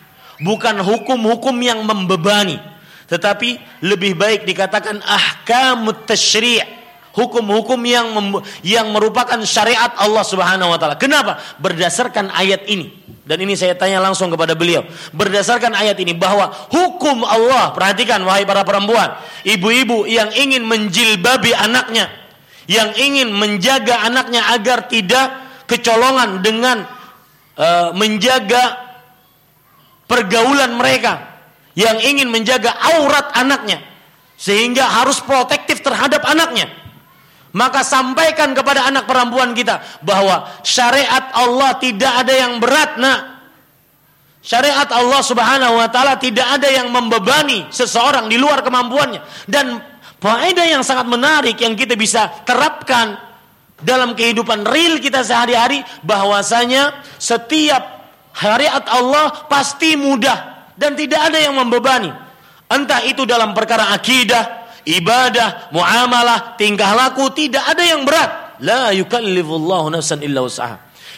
bukan hukum-hukum yang membebani tetapi lebih baik dikatakan ahkamut tasyri' hukum-hukum yang yang merupakan syariat Allah Subhanahu wa taala. Kenapa? Berdasarkan ayat ini. Dan ini saya tanya langsung kepada beliau. Berdasarkan ayat ini bahwa hukum Allah, perhatikan wahai para perempuan, ibu-ibu yang ingin menjilbabi anaknya, yang ingin menjaga anaknya agar tidak kecolongan dengan uh, menjaga pergaulan mereka yang ingin menjaga aurat anaknya sehingga harus protektif terhadap anaknya. Maka sampaikan kepada anak perempuan kita bahwa syariat Allah tidak ada yang berat nak. Syariat Allah Subhanahu wa taala tidak ada yang membebani seseorang di luar kemampuannya. Dan faedah yang sangat menarik yang kita bisa terapkan dalam kehidupan real kita sehari-hari bahwasanya setiap Syariat Allah pasti mudah dan tidak ada yang membebani. Entah itu dalam perkara akidah, ibadah, muamalah, tingkah laku, tidak ada yang berat. La yukallifullahu nafsan illa.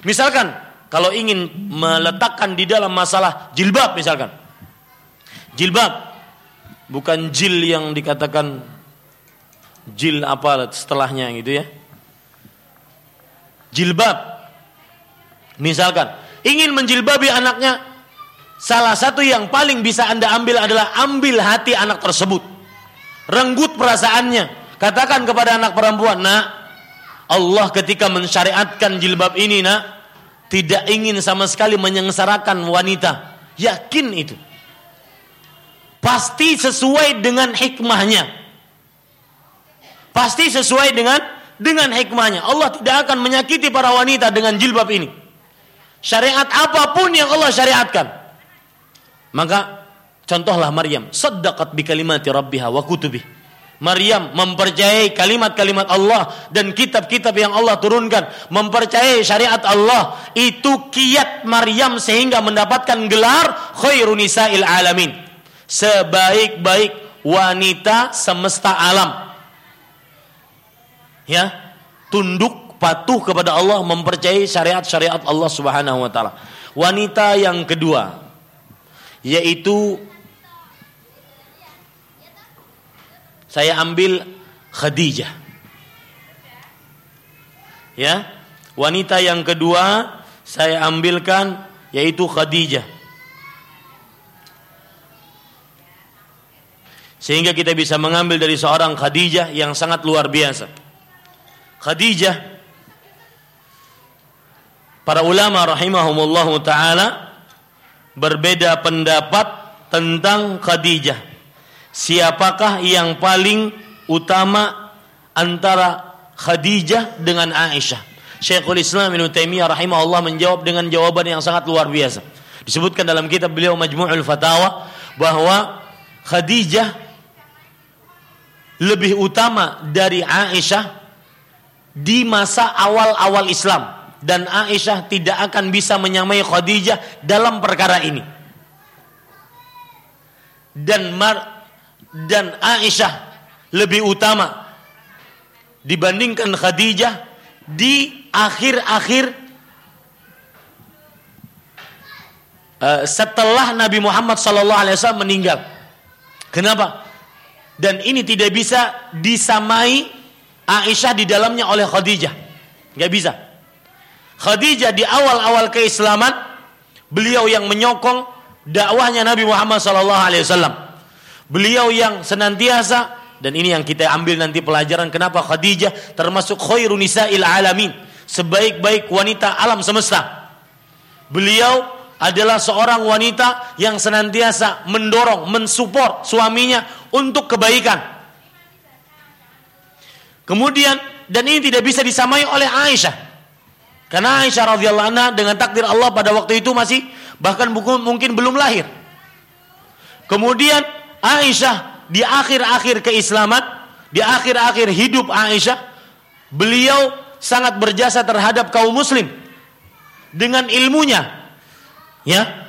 Misalkan kalau ingin meletakkan di dalam masalah jilbab misalkan. Jilbab bukan jil yang dikatakan jil apa setelahnya gitu ya. Jilbab misalkan ingin menjilbabi anaknya, salah satu yang paling bisa Anda ambil adalah ambil hati anak tersebut. Renggut perasaannya. Katakan kepada anak perempuan, "Nak, Allah ketika mensyariatkan jilbab ini, Nak, tidak ingin sama sekali menyengsarakan wanita." Yakin itu. Pasti sesuai dengan hikmahnya. Pasti sesuai dengan dengan hikmahnya. Allah tidak akan menyakiti para wanita dengan jilbab ini. Syariat apa pun yang Allah syariatkan. Maka contohlah Maryam, saddaqat bi kalimati rabbiha wa kutubih. Maryam mempercayai kalimat-kalimat Allah dan kitab-kitab yang Allah turunkan, mempercayai syariat Allah, itu kiat Maryam sehingga mendapatkan gelar khairun nisa'il alamin. Sebaik-baik wanita semesta alam. Ya, tunduk patuh kepada Allah, mempercayai syariat-syariat Allah Subhanahu wa taala. Wanita yang kedua yaitu saya ambil Khadijah. Ya. Wanita yang kedua saya ambilkan yaitu Khadijah. Sehingga kita bisa mengambil dari seorang Khadijah yang sangat luar biasa. Khadijah para ulama rahimahumullah taala berbeda pendapat tentang Khadijah siapakah yang paling utama antara Khadijah dengan Aisyah. Syekhul Islam Ibnu Taimiyah rahimahullah menjawab dengan jawaban yang sangat luar biasa. Disebutkan dalam kitab beliau Majmu'ul Fatawa bahwa Khadijah lebih utama dari Aisyah di masa awal-awal Islam dan Aisyah tidak akan bisa menyamai Khadijah dalam perkara ini. Dan Mar dan Aisyah lebih utama dibandingkan Khadijah di akhir-akhir uh, setelah Nabi Muhammad SAW meninggal. Kenapa? Dan ini tidak bisa disamai Aisyah di dalamnya oleh Khadijah. Gak bisa. Khadijah di awal-awal keislaman beliau yang menyokong dakwahnya Nabi Muhammad SAW. Beliau yang senantiasa dan ini yang kita ambil nanti pelajaran kenapa Khadijah termasuk khairun nisa'il alamin, sebaik-baik wanita alam semesta. Beliau adalah seorang wanita yang senantiasa mendorong, mensupport suaminya untuk kebaikan. Kemudian dan ini tidak bisa disamai oleh Aisyah. Karena Aisyah radhiyallahu anha dengan takdir Allah pada waktu itu masih bahkan mungkin belum lahir. Kemudian Aisyah di akhir-akhir keislaman, di akhir-akhir hidup Aisyah, beliau sangat berjasa terhadap kaum muslim dengan ilmunya. Ya.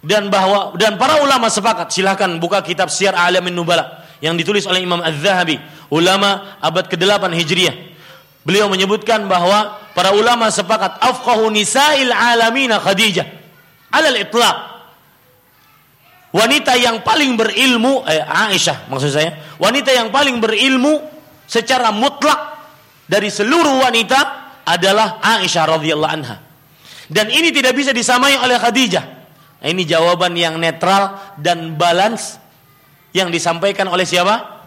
Dan bahwa dan para ulama sepakat, silahkan buka kitab Syiar Alamin Nubala yang ditulis oleh Imam Az-Zahabi, ulama abad ke-8 Hijriah. Beliau menyebutkan bahwa para ulama sepakat afqahu nisa'il alamina Khadijah. Alal itlaq. Wanita yang paling berilmu eh, Aisyah maksud saya wanita yang paling berilmu secara mutlak dari seluruh wanita adalah Aisyah radhiyallahu anha. Dan ini tidak bisa disamai oleh Khadijah. Nah, ini jawaban yang netral dan balance yang disampaikan oleh siapa?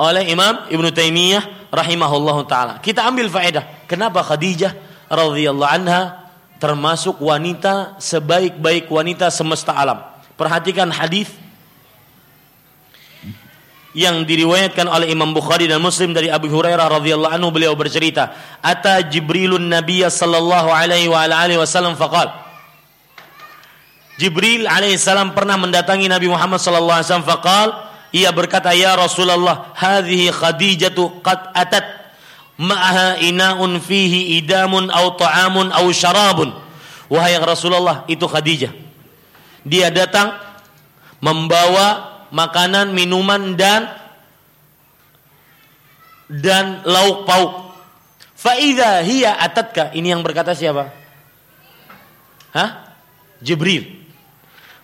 Oleh Imam Ibnu Taimiyah rahimahullahu taala. Kita ambil faedah kenapa Khadijah radhiyallahu anha termasuk wanita sebaik-baik wanita semesta alam? Perhatikan hadis yang diriwayatkan oleh Imam Bukhari dan Muslim dari Abu Hurairah radhiyallahu anhu. Beliau bercerita, "Ata Jibrilun Nabiy sallallahu alaihi wa alihi wasallam faqal" Jibril alaihissalam pernah mendatangi Nabi Muhammad sallallahu alaihi wasallam faqal, ia berkata, "Ya Rasulullah, hadhihi Khadijatu qad atat ma'aha ina'un fihi idamun aw ta'amun aw syarabun." Wahai Rasulullah, itu Khadijah dia datang membawa makanan, minuman dan dan lauk pauk. Faida hiya atatka. Ini yang berkata siapa? Hah? Jibril.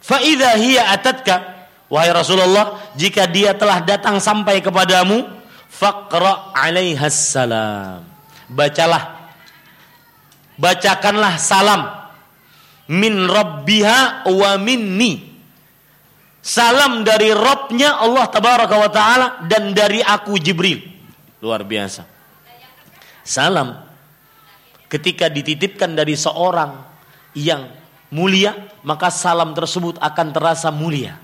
Faida hiya atatka. Wahai Rasulullah, jika dia telah datang sampai kepadamu, faqra alaihas salam. Bacalah. Bacakanlah salam min rabbiha wa minni. Salam dari Robnya Allah tabaraka wa ta'ala dan dari aku Jibril. Luar biasa. Salam ketika dititipkan dari seorang yang mulia, maka salam tersebut akan terasa mulia.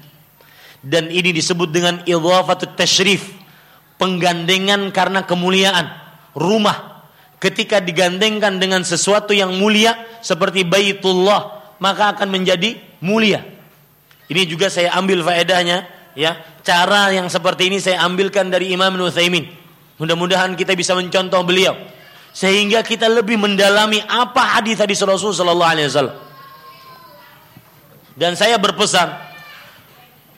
Dan ini disebut dengan idhafatut tashrif, penggandengan karena kemuliaan. Rumah ketika digandengkan dengan sesuatu yang mulia seperti Baitullah, maka akan menjadi mulia. Ini juga saya ambil faedahnya, ya. Cara yang seperti ini saya ambilkan dari Imam Nuthaimin. Mudah-mudahan kita bisa mencontoh beliau sehingga kita lebih mendalami apa hadis hadis Rasul Sallallahu Alaihi Wasallam. Dan saya berpesan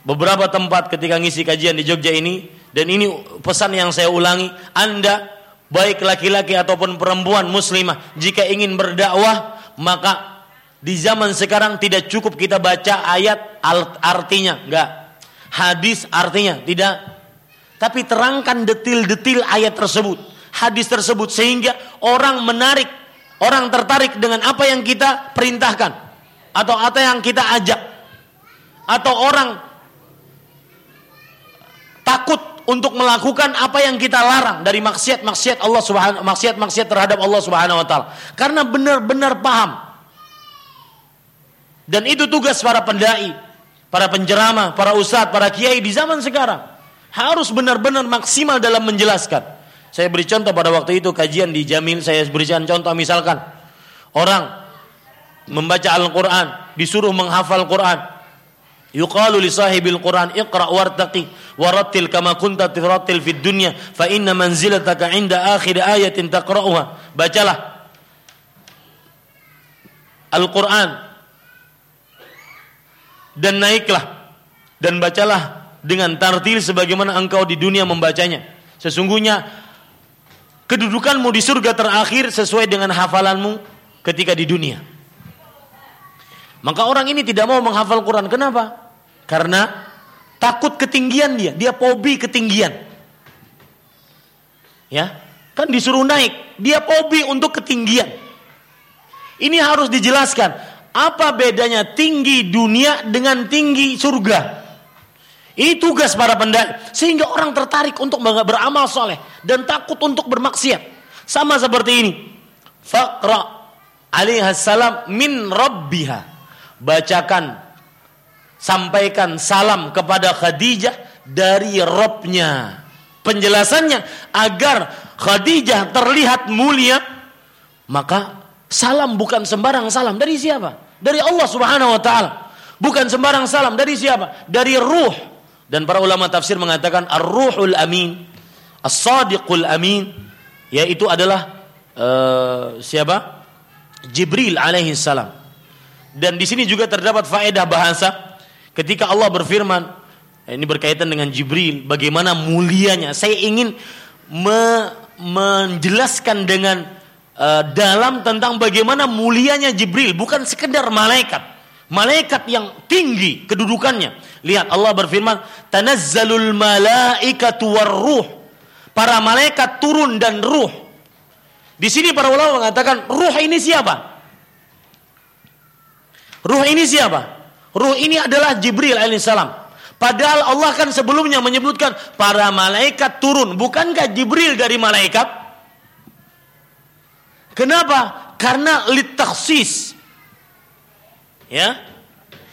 beberapa tempat ketika ngisi kajian di Jogja ini dan ini pesan yang saya ulangi, Anda baik laki-laki ataupun perempuan muslimah jika ingin berdakwah maka di zaman sekarang tidak cukup kita baca ayat artinya, enggak. Hadis artinya, tidak. Tapi terangkan detil-detil ayat tersebut. Hadis tersebut sehingga orang menarik, orang tertarik dengan apa yang kita perintahkan. Atau apa yang kita ajak. Atau orang takut untuk melakukan apa yang kita larang dari maksiat-maksiat Allah Subhanahu maksiat-maksiat terhadap Allah Subhanahu wa taala. Karena benar-benar paham. Dan itu tugas para pendai, para penceramah, para ustadz, para kiai di zaman sekarang. Harus benar-benar maksimal dalam menjelaskan. Saya beri contoh pada waktu itu kajian di Jamil saya berikan contoh misalkan. Orang membaca Al-Qur'an disuruh menghafal Quran. Yuqalu li sahibil Quran iqra wartaqi warattil kama kunta turattil fid dunya fa inna manzilataka 'inda akhir ayatin taqra'uha. Bacalah Al-Qur'an dan naiklah dan bacalah dengan tartil sebagaimana engkau di dunia membacanya. Sesungguhnya kedudukanmu di surga terakhir sesuai dengan hafalanmu ketika di dunia. Maka orang ini tidak mau menghafal Quran. Kenapa? Karena takut ketinggian dia. Dia pobi ketinggian. Ya, kan disuruh naik. Dia pobi untuk ketinggian. Ini harus dijelaskan. Apa bedanya tinggi dunia dengan tinggi surga? Ini tugas para pendai sehingga orang tertarik untuk beramal soleh dan takut untuk bermaksiat. Sama seperti ini. Faqra salam min rabbiha. Bacakan sampaikan salam kepada Khadijah dari Robnya. Penjelasannya agar Khadijah terlihat mulia, maka salam bukan sembarang salam dari siapa? Dari Allah Subhanahu wa taala. Bukan sembarang salam dari siapa? Dari ruh dan para ulama tafsir mengatakan ar-ruhul amin, as-sadiqul amin, yaitu adalah uh, siapa? Jibril alaihi salam. Dan di sini juga terdapat faedah bahasa ketika Allah berfirman ini berkaitan dengan Jibril bagaimana mulianya. Saya ingin me menjelaskan dengan uh, dalam tentang bagaimana mulianya Jibril bukan sekedar malaikat Malaikat yang tinggi kedudukannya. Lihat Allah berfirman, "Tanazzalul malaikatu warruh." Para malaikat turun dan ruh. Di sini para ulama mengatakan, ruh ini siapa? Ruh ini siapa? Ruh ini adalah Jibril alaihissalam. Padahal Allah kan sebelumnya menyebutkan para malaikat turun. Bukankah Jibril dari malaikat? Kenapa? Karena litaksis Ya.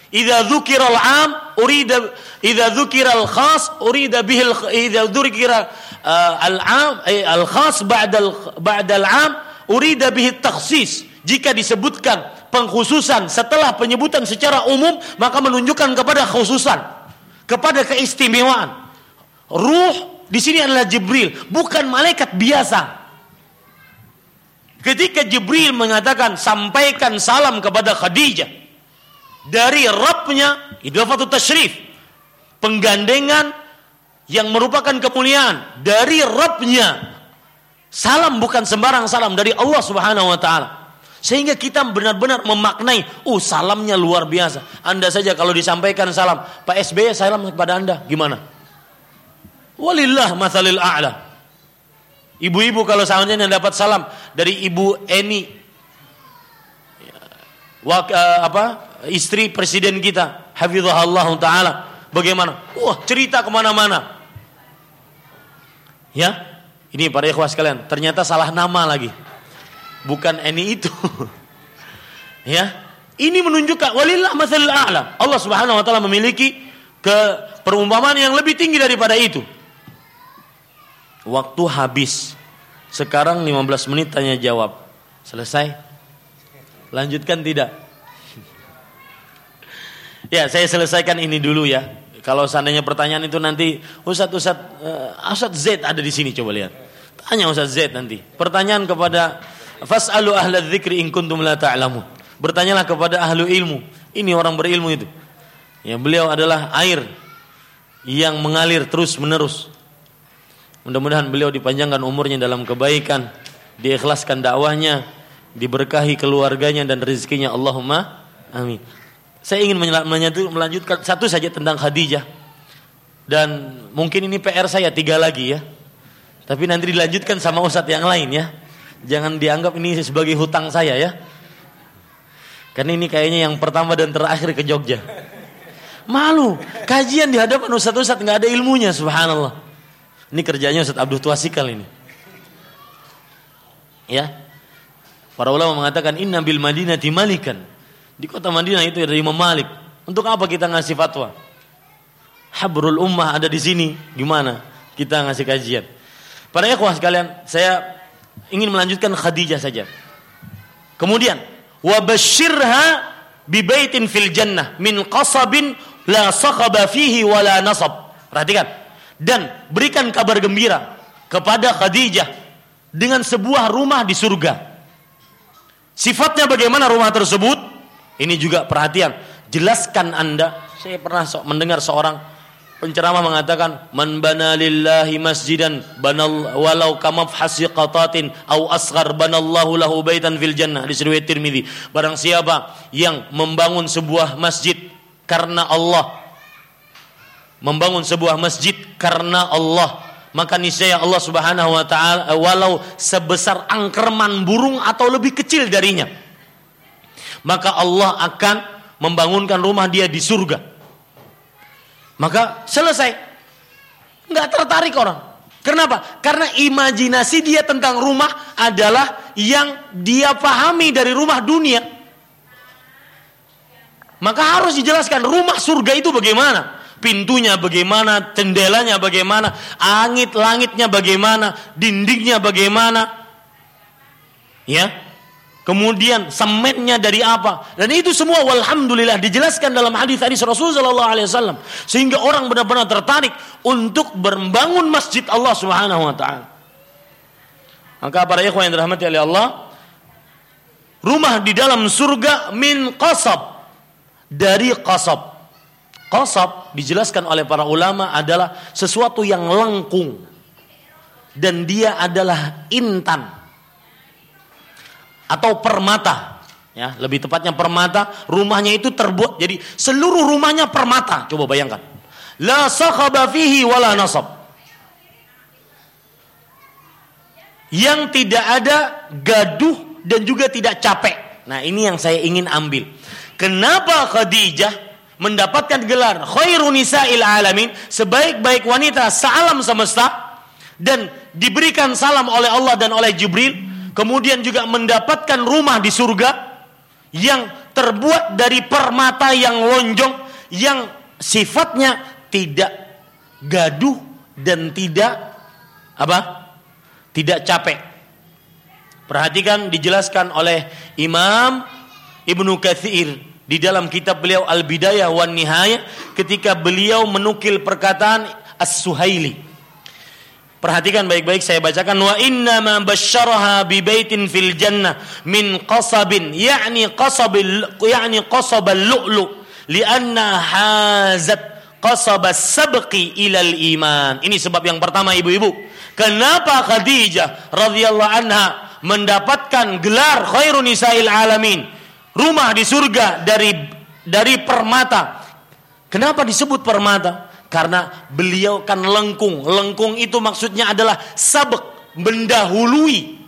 Idza dzukiral am urida idza dzukiral khas urida bihil idza dzukira uh, al am eh, al khas ba'da al ba'da al am urida bihi takhsis. Jika disebutkan pengkhususan setelah penyebutan secara umum maka menunjukkan kepada khususan, kepada keistimewaan. Ruh di sini adalah Jibril, bukan malaikat biasa. Ketika Jibril mengatakan sampaikan salam kepada Khadijah, dari Rabbnya idafatul tashrif penggandengan yang merupakan kemuliaan dari Rabbnya salam bukan sembarang salam dari Allah subhanahu wa ta'ala sehingga kita benar-benar memaknai oh salamnya luar biasa anda saja kalau disampaikan salam Pak SBY salam kepada anda gimana walillah mathalil a'la ibu-ibu kalau seandainya dapat salam dari ibu Eni wak, uh, apa istri presiden kita, hafizahullah taala. Bagaimana? Wah, cerita ke mana-mana. Ya, ini para ikhwas sekalian, ternyata salah nama lagi. Bukan Eni itu. ya, ini menunjukkan walillah masalul a'la. Allah Subhanahu wa taala memiliki ke perumpamaan yang lebih tinggi daripada itu. Waktu habis. Sekarang 15 menit tanya jawab. Selesai? Lanjutkan tidak? ya, saya selesaikan ini dulu ya. Kalau seandainya pertanyaan itu nanti Ustaz Ustaz uh, Ustaz Z ada di sini coba lihat. Tanya Ustaz Z nanti. Pertanyaan kepada fas'alu ahla dzikri in kuntum la ta'lamun. Bertanyalah kepada ahlu ilmu. Ini orang berilmu itu. Ya, beliau adalah air yang mengalir terus menerus. Mudah-mudahan beliau dipanjangkan umurnya dalam kebaikan, diikhlaskan dakwahnya, diberkahi keluarganya dan rezekinya. Allahumma amin. Saya ingin melanjutkan satu saja tentang Khadijah. Dan mungkin ini PR saya tiga lagi ya. Tapi nanti dilanjutkan sama ustadz yang lain ya. Jangan dianggap ini sebagai hutang saya ya. Karena ini kayaknya yang pertama dan terakhir ke Jogja. Malu. Kajian di hadapan ustadz-ustadz nggak ada ilmunya subhanallah. Ini kerjanya Ustaz Abdul Tuasikal ini. Ya. Para ulama mengatakan inna bil madinati malikan. Di kota Madinah itu ada Imam Malik. Untuk apa kita ngasih fatwa? Habrul ummah ada di sini. Gimana kita ngasih kajian? Para ikhwah sekalian, saya ingin melanjutkan Khadijah saja. Kemudian, wa basyirha bi baitin fil jannah min qasabin la sakhaba fihi wala nasab. Perhatikan dan berikan kabar gembira kepada Khadijah dengan sebuah rumah di surga. Sifatnya bagaimana rumah tersebut? Ini juga perhatian. Jelaskan Anda. Saya pernah mendengar seorang penceramah mengatakan, "Man bana lillahi masjidan banal walau kamafhasi qatatin au asghar banallahu lahu baitan fil jannah." Di riwayat Tirmizi. Barang siapa yang membangun sebuah masjid karena Allah membangun sebuah masjid karena Allah maka niscaya Allah Subhanahu wa taala walau sebesar angkerman burung atau lebih kecil darinya maka Allah akan membangunkan rumah dia di surga maka selesai. Nggak tertarik orang. Kenapa? Karena imajinasi dia tentang rumah adalah yang dia pahami dari rumah dunia. Maka harus dijelaskan rumah surga itu bagaimana? Pintunya bagaimana, jendelanya bagaimana, angit langitnya bagaimana, dindingnya bagaimana. Ya. Kemudian semennya dari apa? Dan itu semua walhamdulillah dijelaskan dalam hadis hadis Rasul sallallahu alaihi wasallam. Sehingga orang benar-benar tertarik untuk membangun masjid Allah Subhanahu wa taala. Maka para ikhwan yang dirahmati oleh Allah, rumah di dalam surga min qasab. Dari qasab. Qasab dijelaskan oleh para ulama adalah sesuatu yang lengkung dan dia adalah intan atau permata ya lebih tepatnya permata rumahnya itu terbuat jadi seluruh rumahnya permata. Coba bayangkan. La sakhaba fihi wala nasab. Yang tidak ada gaduh dan juga tidak capek. Nah ini yang saya ingin ambil. Kenapa Khadijah mendapatkan gelar khairun nisa'il alamin, sebaik-baik wanita sealam semesta dan diberikan salam oleh Allah dan oleh Jibril, kemudian juga mendapatkan rumah di surga yang terbuat dari permata yang lonjong yang sifatnya tidak gaduh dan tidak apa? tidak capek. Perhatikan dijelaskan oleh Imam Ibnu Katsir di dalam kitab beliau Al-Bidayah wan Nihayah ketika beliau menukil perkataan As-Suhaili. Perhatikan baik-baik saya bacakan wa inna ma basyaraha bi baitin fil jannah min qasabin yakni qasabil yakni qasabal lu'lu lianna hazat qasab sabqi ilal iman. Ini sebab yang pertama ibu-ibu. Kenapa Khadijah radhiyallahu anha mendapatkan gelar khairun nisa'il alamin? rumah di surga dari dari permata. Kenapa disebut permata? Karena beliau kan lengkung. Lengkung itu maksudnya adalah sabek, mendahului.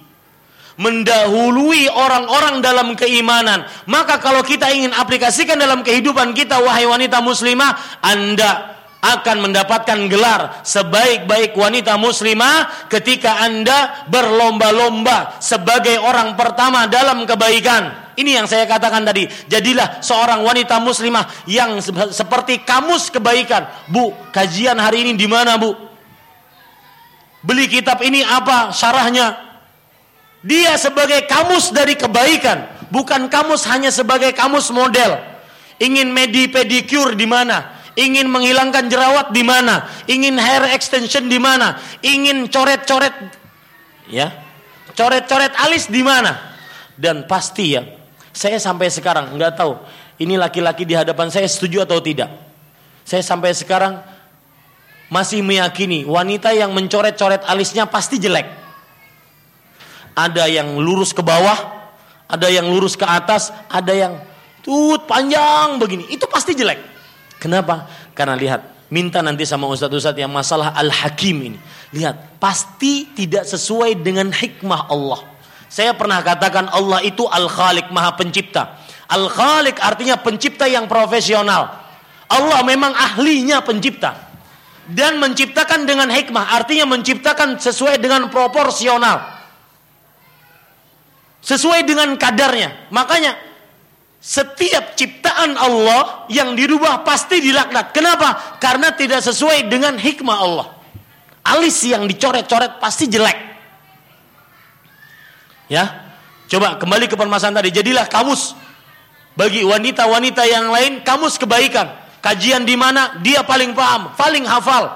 Mendahului orang-orang dalam keimanan. Maka kalau kita ingin aplikasikan dalam kehidupan kita, wahai wanita muslimah, Anda akan mendapatkan gelar sebaik-baik wanita muslimah ketika Anda berlomba-lomba sebagai orang pertama dalam kebaikan. Ini yang saya katakan tadi. Jadilah seorang wanita muslimah yang seperti kamus kebaikan. Bu, kajian hari ini di mana, Bu? Beli kitab ini apa syarahnya? Dia sebagai kamus dari kebaikan, bukan kamus hanya sebagai kamus model. Ingin medi pedicure di mana? Ingin menghilangkan jerawat di mana? Ingin hair extension di mana? Ingin coret-coret ya? Coret-coret alis di mana? Dan pasti ya, saya sampai sekarang nggak tahu ini laki-laki di hadapan saya setuju atau tidak. Saya sampai sekarang masih meyakini wanita yang mencoret-coret alisnya pasti jelek. Ada yang lurus ke bawah, ada yang lurus ke atas, ada yang tut panjang begini. Itu pasti jelek. Kenapa? Karena lihat, minta nanti sama ustadz-ustadz yang masalah al-hakim ini. Lihat, pasti tidak sesuai dengan hikmah Allah. Saya pernah katakan Allah itu al-khalik, maha pencipta. Al-khalik artinya pencipta yang profesional. Allah memang ahlinya pencipta. Dan menciptakan dengan hikmah artinya menciptakan sesuai dengan proporsional. Sesuai dengan kadarnya. Makanya setiap ciptaan Allah yang dirubah pasti dilaknat. Kenapa? Karena tidak sesuai dengan hikmah Allah. Alis yang dicoret-coret pasti jelek ya coba kembali ke permasalahan tadi jadilah kamus bagi wanita-wanita yang lain kamus kebaikan kajian di mana dia paling paham, paling hafal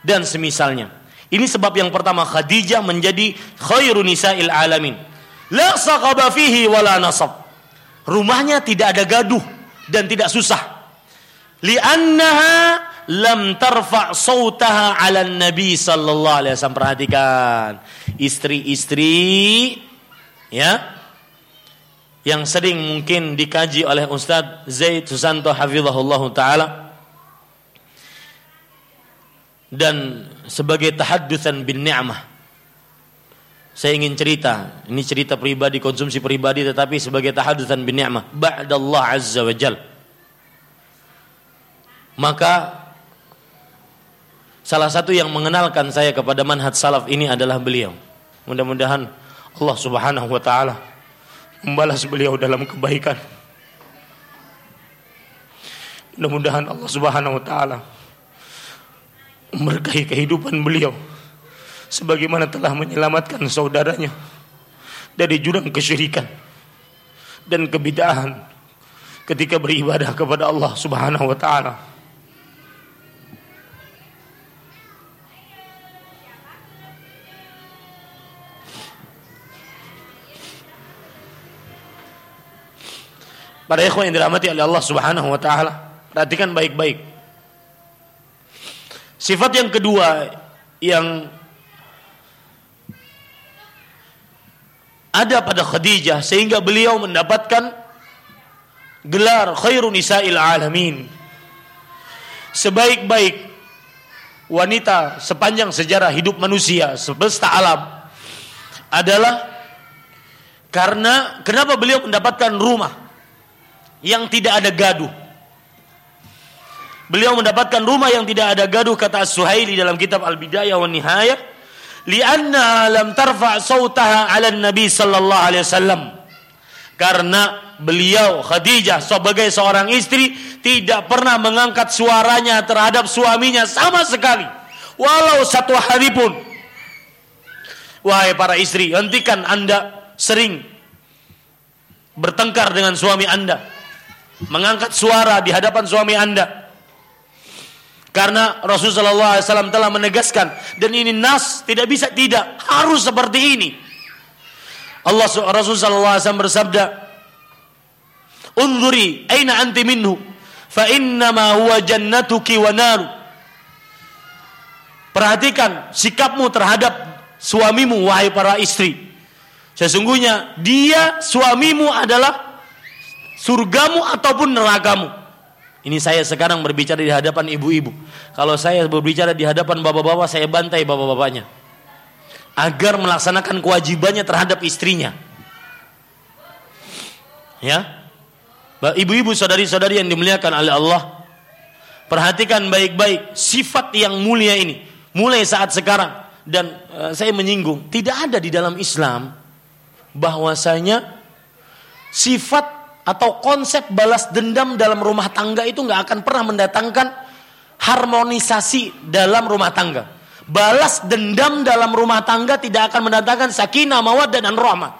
dan semisalnya. Ini sebab yang pertama Khadijah menjadi khairu nisa'il alamin. La saqaba fihi wala nasab. Rumahnya tidak ada gaduh dan tidak susah. Li'annaha lam tarfa' sautaha 'ala nabi sallallahu alaihi wasallam. Perhatikan, istri-istri ya yang sering mungkin dikaji oleh Ustadz Zaid Susanto Hafizahullah Ta'ala. Dan sebagai tahaddusan bin ni'mah saya ingin cerita. Ini cerita pribadi konsumsi pribadi tetapi sebagai tahaddusan bin ni'mah. Ba'dallah azza wa jal. Maka salah satu yang mengenalkan saya kepada manhaj salaf ini adalah beliau mudah-mudahan Allah subhanahu wa ta'ala membalas beliau dalam kebaikan. Mudah-mudahan Allah Subhanahu wa taala memberkahi kehidupan beliau sebagaimana telah menyelamatkan saudaranya dari jurang kesyirikan dan kebidahan ketika beribadah kepada Allah Subhanahu wa taala. Para ikhwan yang dirahmati oleh Allah Subhanahu wa taala, perhatikan baik-baik. Sifat yang kedua yang ada pada Khadijah sehingga beliau mendapatkan gelar khairun nisa'il alamin. Sebaik-baik wanita sepanjang sejarah hidup manusia semesta alam adalah karena kenapa beliau mendapatkan rumah yang tidak ada gaduh. Beliau mendapatkan rumah yang tidak ada gaduh kata As-Suhaili dalam kitab Al-Bidayah wa Nihayah, li'anna lam tarfa' sautaha 'ala Nabi sallallahu alaihi wasallam. Karena beliau Khadijah sebagai seorang istri tidak pernah mengangkat suaranya terhadap suaminya sama sekali. Walau satu hari pun. Wahai para istri, hentikan Anda sering bertengkar dengan suami Anda mengangkat suara di hadapan suami Anda. Karena Rasulullah SAW telah menegaskan dan ini nas tidak bisa tidak harus seperti ini. Allah Rasulullah SAW bersabda, "Unzuri aina anti minhu fa innama huwa jannatuki wa naru." Perhatikan sikapmu terhadap suamimu wahai para istri. Sesungguhnya dia suamimu adalah surgamu ataupun nerakamu. Ini saya sekarang berbicara di hadapan ibu-ibu. Kalau saya berbicara di hadapan bapak-bapak, saya bantai bapak-bapaknya. Agar melaksanakan kewajibannya terhadap istrinya. Ya. Ibu-ibu saudari-saudari yang dimuliakan oleh Allah. Perhatikan baik-baik sifat yang mulia ini. Mulai saat sekarang. Dan uh, saya menyinggung. Tidak ada di dalam Islam. Bahwasanya sifat atau konsep balas dendam dalam rumah tangga itu nggak akan pernah mendatangkan harmonisasi dalam rumah tangga. Balas dendam dalam rumah tangga tidak akan mendatangkan sakinah, mawaddah dan rahmah.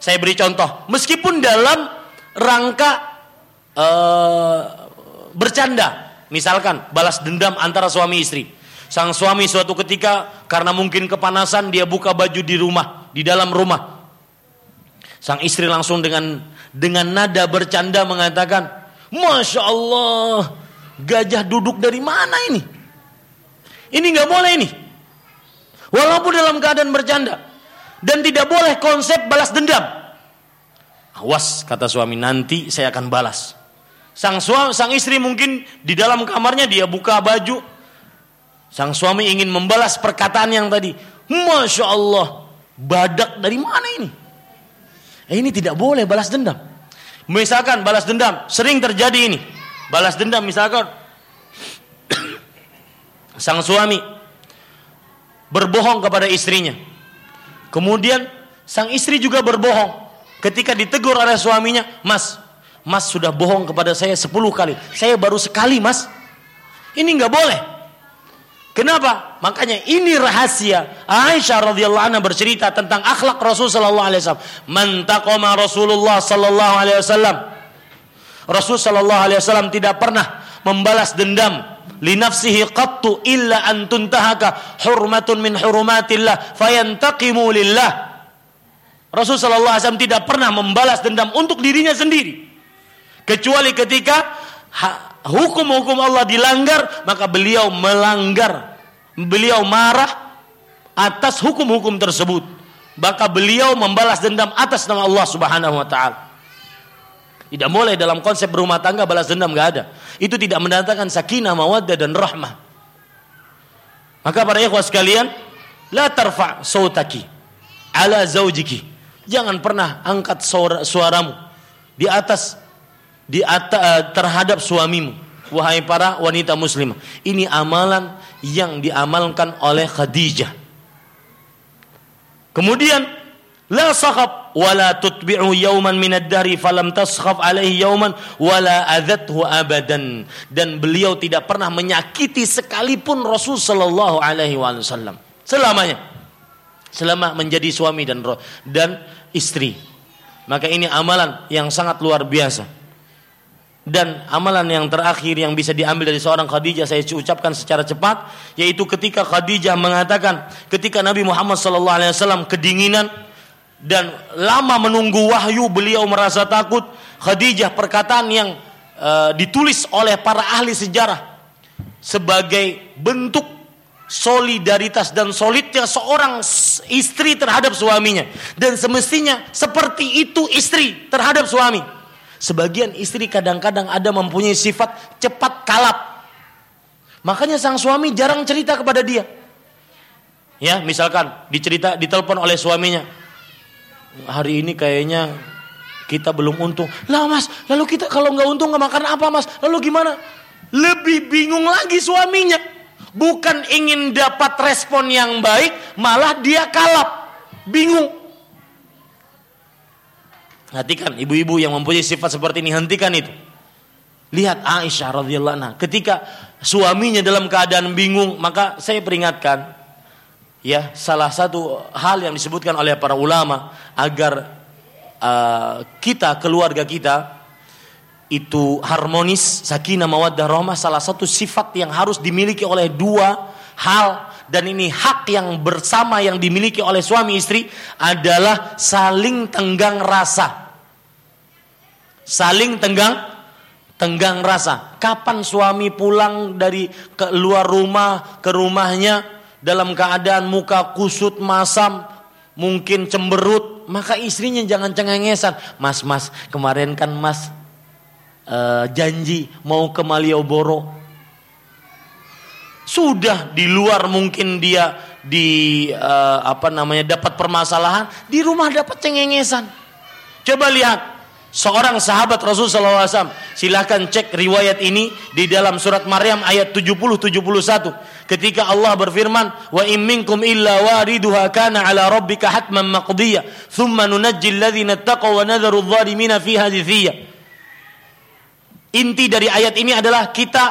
Saya beri contoh, meskipun dalam rangka uh, bercanda, misalkan balas dendam antara suami istri. Sang suami suatu ketika karena mungkin kepanasan dia buka baju di rumah, di dalam rumah. Sang istri langsung dengan dengan nada bercanda mengatakan, Masya Allah, gajah duduk dari mana ini? Ini nggak boleh ini. Walaupun dalam keadaan bercanda. Dan tidak boleh konsep balas dendam. Awas kata suami nanti saya akan balas. Sang suami, sang istri mungkin di dalam kamarnya dia buka baju. Sang suami ingin membalas perkataan yang tadi. Masya Allah, badak dari mana ini? Eh, ini tidak boleh balas dendam. Misalkan balas dendam, sering terjadi ini. Balas dendam misalkan sang suami berbohong kepada istrinya. Kemudian sang istri juga berbohong. Ketika ditegur oleh suaminya, Mas, Mas sudah bohong kepada saya sepuluh kali. Saya baru sekali, Mas. Ini nggak boleh. Kenapa? Makanya ini rahasia. Aisyah radhiyallahu anha bercerita tentang akhlak Rasul sallallahu alaihi wasallam. Man taqama Rasulullah sallallahu alaihi wasallam. Rasul sallallahu alaihi wasallam tidak pernah membalas dendam linafsihi qattu illa an tuntahaka hurmatun min hurumatillah fayantaqimu lillah. Rasul sallallahu alaihi wasallam tidak pernah membalas dendam untuk dirinya sendiri. Kecuali ketika hukum-hukum Allah dilanggar, maka beliau melanggar. Beliau marah atas hukum-hukum tersebut. Maka beliau membalas dendam atas nama Allah Subhanahu wa taala. Tidak boleh dalam konsep berumah tangga balas dendam nggak ada. Itu tidak mendatangkan sakinah, mawaddah dan rahmah. Maka para ikhwah sekalian, la tarfa sautaki ala zaujiki. Jangan pernah angkat suara, suaramu di atas di atas eh, terhadap suamimu. Wahai para wanita muslimah, ini amalan yang diamalkan oleh Khadijah. Kemudian la sakhab wala tutbi'u yawman minad dahri falam taskhaf alaihi yawman wala adathu abadan. Dan beliau tidak pernah menyakiti sekalipun Rasul sallallahu alaihi wasallam. Selamanya. Selama menjadi suami dan dan istri. Maka ini amalan yang sangat luar biasa dan amalan yang terakhir yang bisa diambil dari seorang Khadijah saya ucapkan secara cepat yaitu ketika Khadijah mengatakan ketika Nabi Muhammad SAW kedinginan dan lama menunggu wahyu beliau merasa takut Khadijah perkataan yang uh, ditulis oleh para ahli sejarah sebagai bentuk solidaritas dan solidnya seorang istri terhadap suaminya. Dan semestinya seperti itu istri terhadap suami sebagian istri kadang-kadang ada mempunyai sifat cepat kalap makanya sang suami jarang cerita kepada dia ya misalkan dicerita ditelepon oleh suaminya hari ini kayaknya kita belum untung. Lah mas, lalu kita kalau nggak untung nggak makan apa mas? Lalu gimana? Lebih bingung lagi suaminya. Bukan ingin dapat respon yang baik, malah dia kalap, bingung. Hentikan ibu-ibu yang mempunyai sifat seperti ini, hentikan itu. Lihat Aisyah radhiyallahu anha, ketika suaminya dalam keadaan bingung, maka saya peringatkan, ya salah satu hal yang disebutkan oleh para ulama agar uh, kita keluarga kita itu harmonis sakinah mawaddah rahmah salah satu sifat yang harus dimiliki oleh dua hal dan ini hak yang bersama yang dimiliki oleh suami istri adalah saling tenggang rasa saling tenggang tenggang rasa kapan suami pulang dari ke luar rumah ke rumahnya dalam keadaan muka kusut masam, mungkin cemberut, maka istrinya jangan cengengesan. Mas, mas, kemarin kan mas uh, janji mau ke Malioboro. Sudah di luar mungkin dia di uh, apa namanya dapat permasalahan, di rumah dapat cengengesan. Coba lihat seorang sahabat Rasulullah SAW. Silahkan cek riwayat ini di dalam surat Maryam ayat 70-71. Ketika Allah berfirman, Wa imminkum illa wariduha kana ala rabbika hatman maqdiya. Thumma nunajji alladhina taqaw wa nadharu dhalimina fiha jithiya. Inti dari ayat ini adalah kita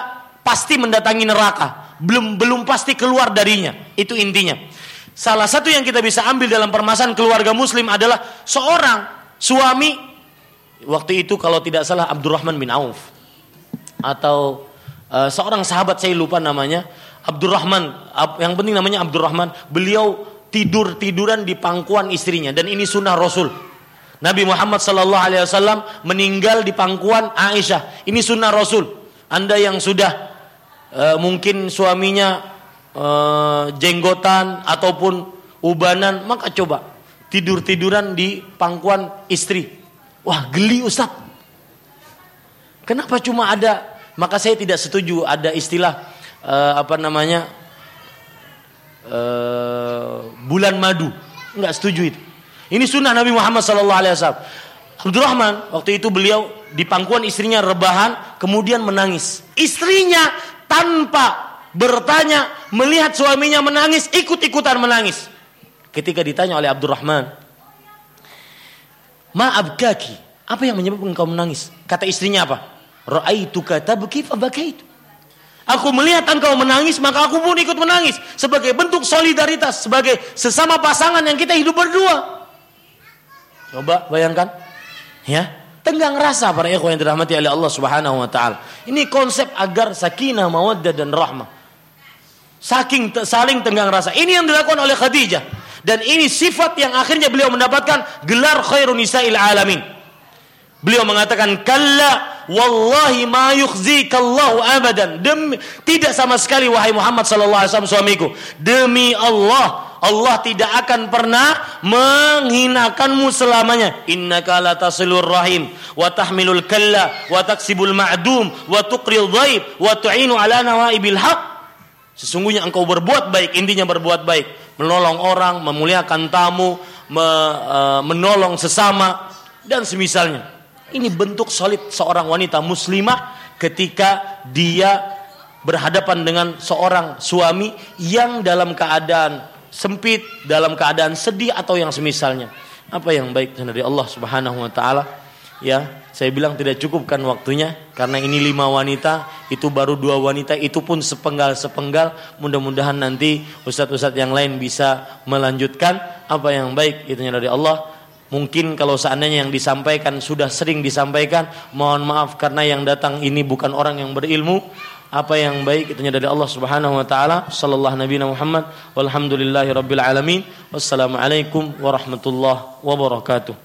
pasti mendatangi neraka. belum belum pasti keluar darinya. Itu intinya. Salah satu yang kita bisa ambil dalam permasalahan keluarga muslim adalah seorang suami waktu itu kalau tidak salah Abdurrahman bin Auf. Atau uh, seorang sahabat saya lupa namanya. Abdurrahman yang penting namanya Abdurrahman. Beliau tidur tiduran di pangkuan istrinya. Dan ini sunnah Rasul. Nabi Muhammad Sallallahu Alaihi Wasallam meninggal di pangkuan Aisyah. Ini sunnah Rasul. Anda yang sudah uh, mungkin suaminya uh, jenggotan ataupun ubanan, maka coba tidur-tiduran di pangkuan istri. Wah, geli Ustaz. Kenapa cuma ada? Maka saya tidak setuju ada istilah uh, apa namanya? Uh, bulan madu. Enggak setuju itu. Ini sunnah Nabi Muhammad sallallahu alaihi wasallam. Abdurrahman waktu itu beliau di pangkuan istrinya rebahan kemudian menangis. Istrinya tanpa bertanya, melihat suaminya menangis, ikut-ikutan menangis. Ketika ditanya oleh Abdurrahman, Maaf kaki, apa yang menyebabkan engkau menangis? Kata istrinya apa? Ra'aituka tabki fabakaitu. Aku melihat engkau menangis, maka aku pun ikut menangis. Sebagai bentuk solidaritas, sebagai sesama pasangan yang kita hidup berdua. Coba bayangkan. Ya, tenggang rasa para ikhwan yang dirahmati oleh Allah Subhanahu wa taala. Ini konsep agar sakinah, mawaddah dan rahmah. Saking saling tenggang rasa. Ini yang dilakukan oleh Khadijah. Dan ini sifat yang akhirnya beliau mendapatkan gelar khairun nisa'il alamin. Beliau mengatakan kalla wallahi ma yukhzikallahu abadan. Demi, tidak sama sekali wahai Muhammad sallallahu alaihi wasallam suamiku. Demi Allah, Allah tidak akan pernah menghinakanmu selamanya. Innaka la tasilur rahim wa tahmilul kalla wa taksibul ma'dum wa tuqril dhaib wa tu'inu ala nawaibil haqq Sesungguhnya engkau berbuat baik, intinya berbuat baik, menolong orang, memuliakan tamu, me, e, menolong sesama dan semisalnya. Ini bentuk solid seorang wanita muslimah ketika dia berhadapan dengan seorang suami yang dalam keadaan sempit, dalam keadaan sedih atau yang semisalnya. Apa yang baik dari Allah Subhanahu wa taala? Ya, saya bilang tidak cukupkan waktunya karena ini lima wanita, itu baru dua wanita, itu pun sepenggal-sepenggal. Mudah-mudahan nanti ustadz-ustadz yang lain bisa melanjutkan apa yang baik itunya dari Allah. Mungkin kalau seandainya yang disampaikan sudah sering disampaikan, mohon maaf karena yang datang ini bukan orang yang berilmu. Apa yang baik itunya dari Allah Subhanahu wa taala. Sallallahu Nabi Muhammad walhamdulillahi rabbil alamin. Wassalamualaikum warahmatullahi wabarakatuh.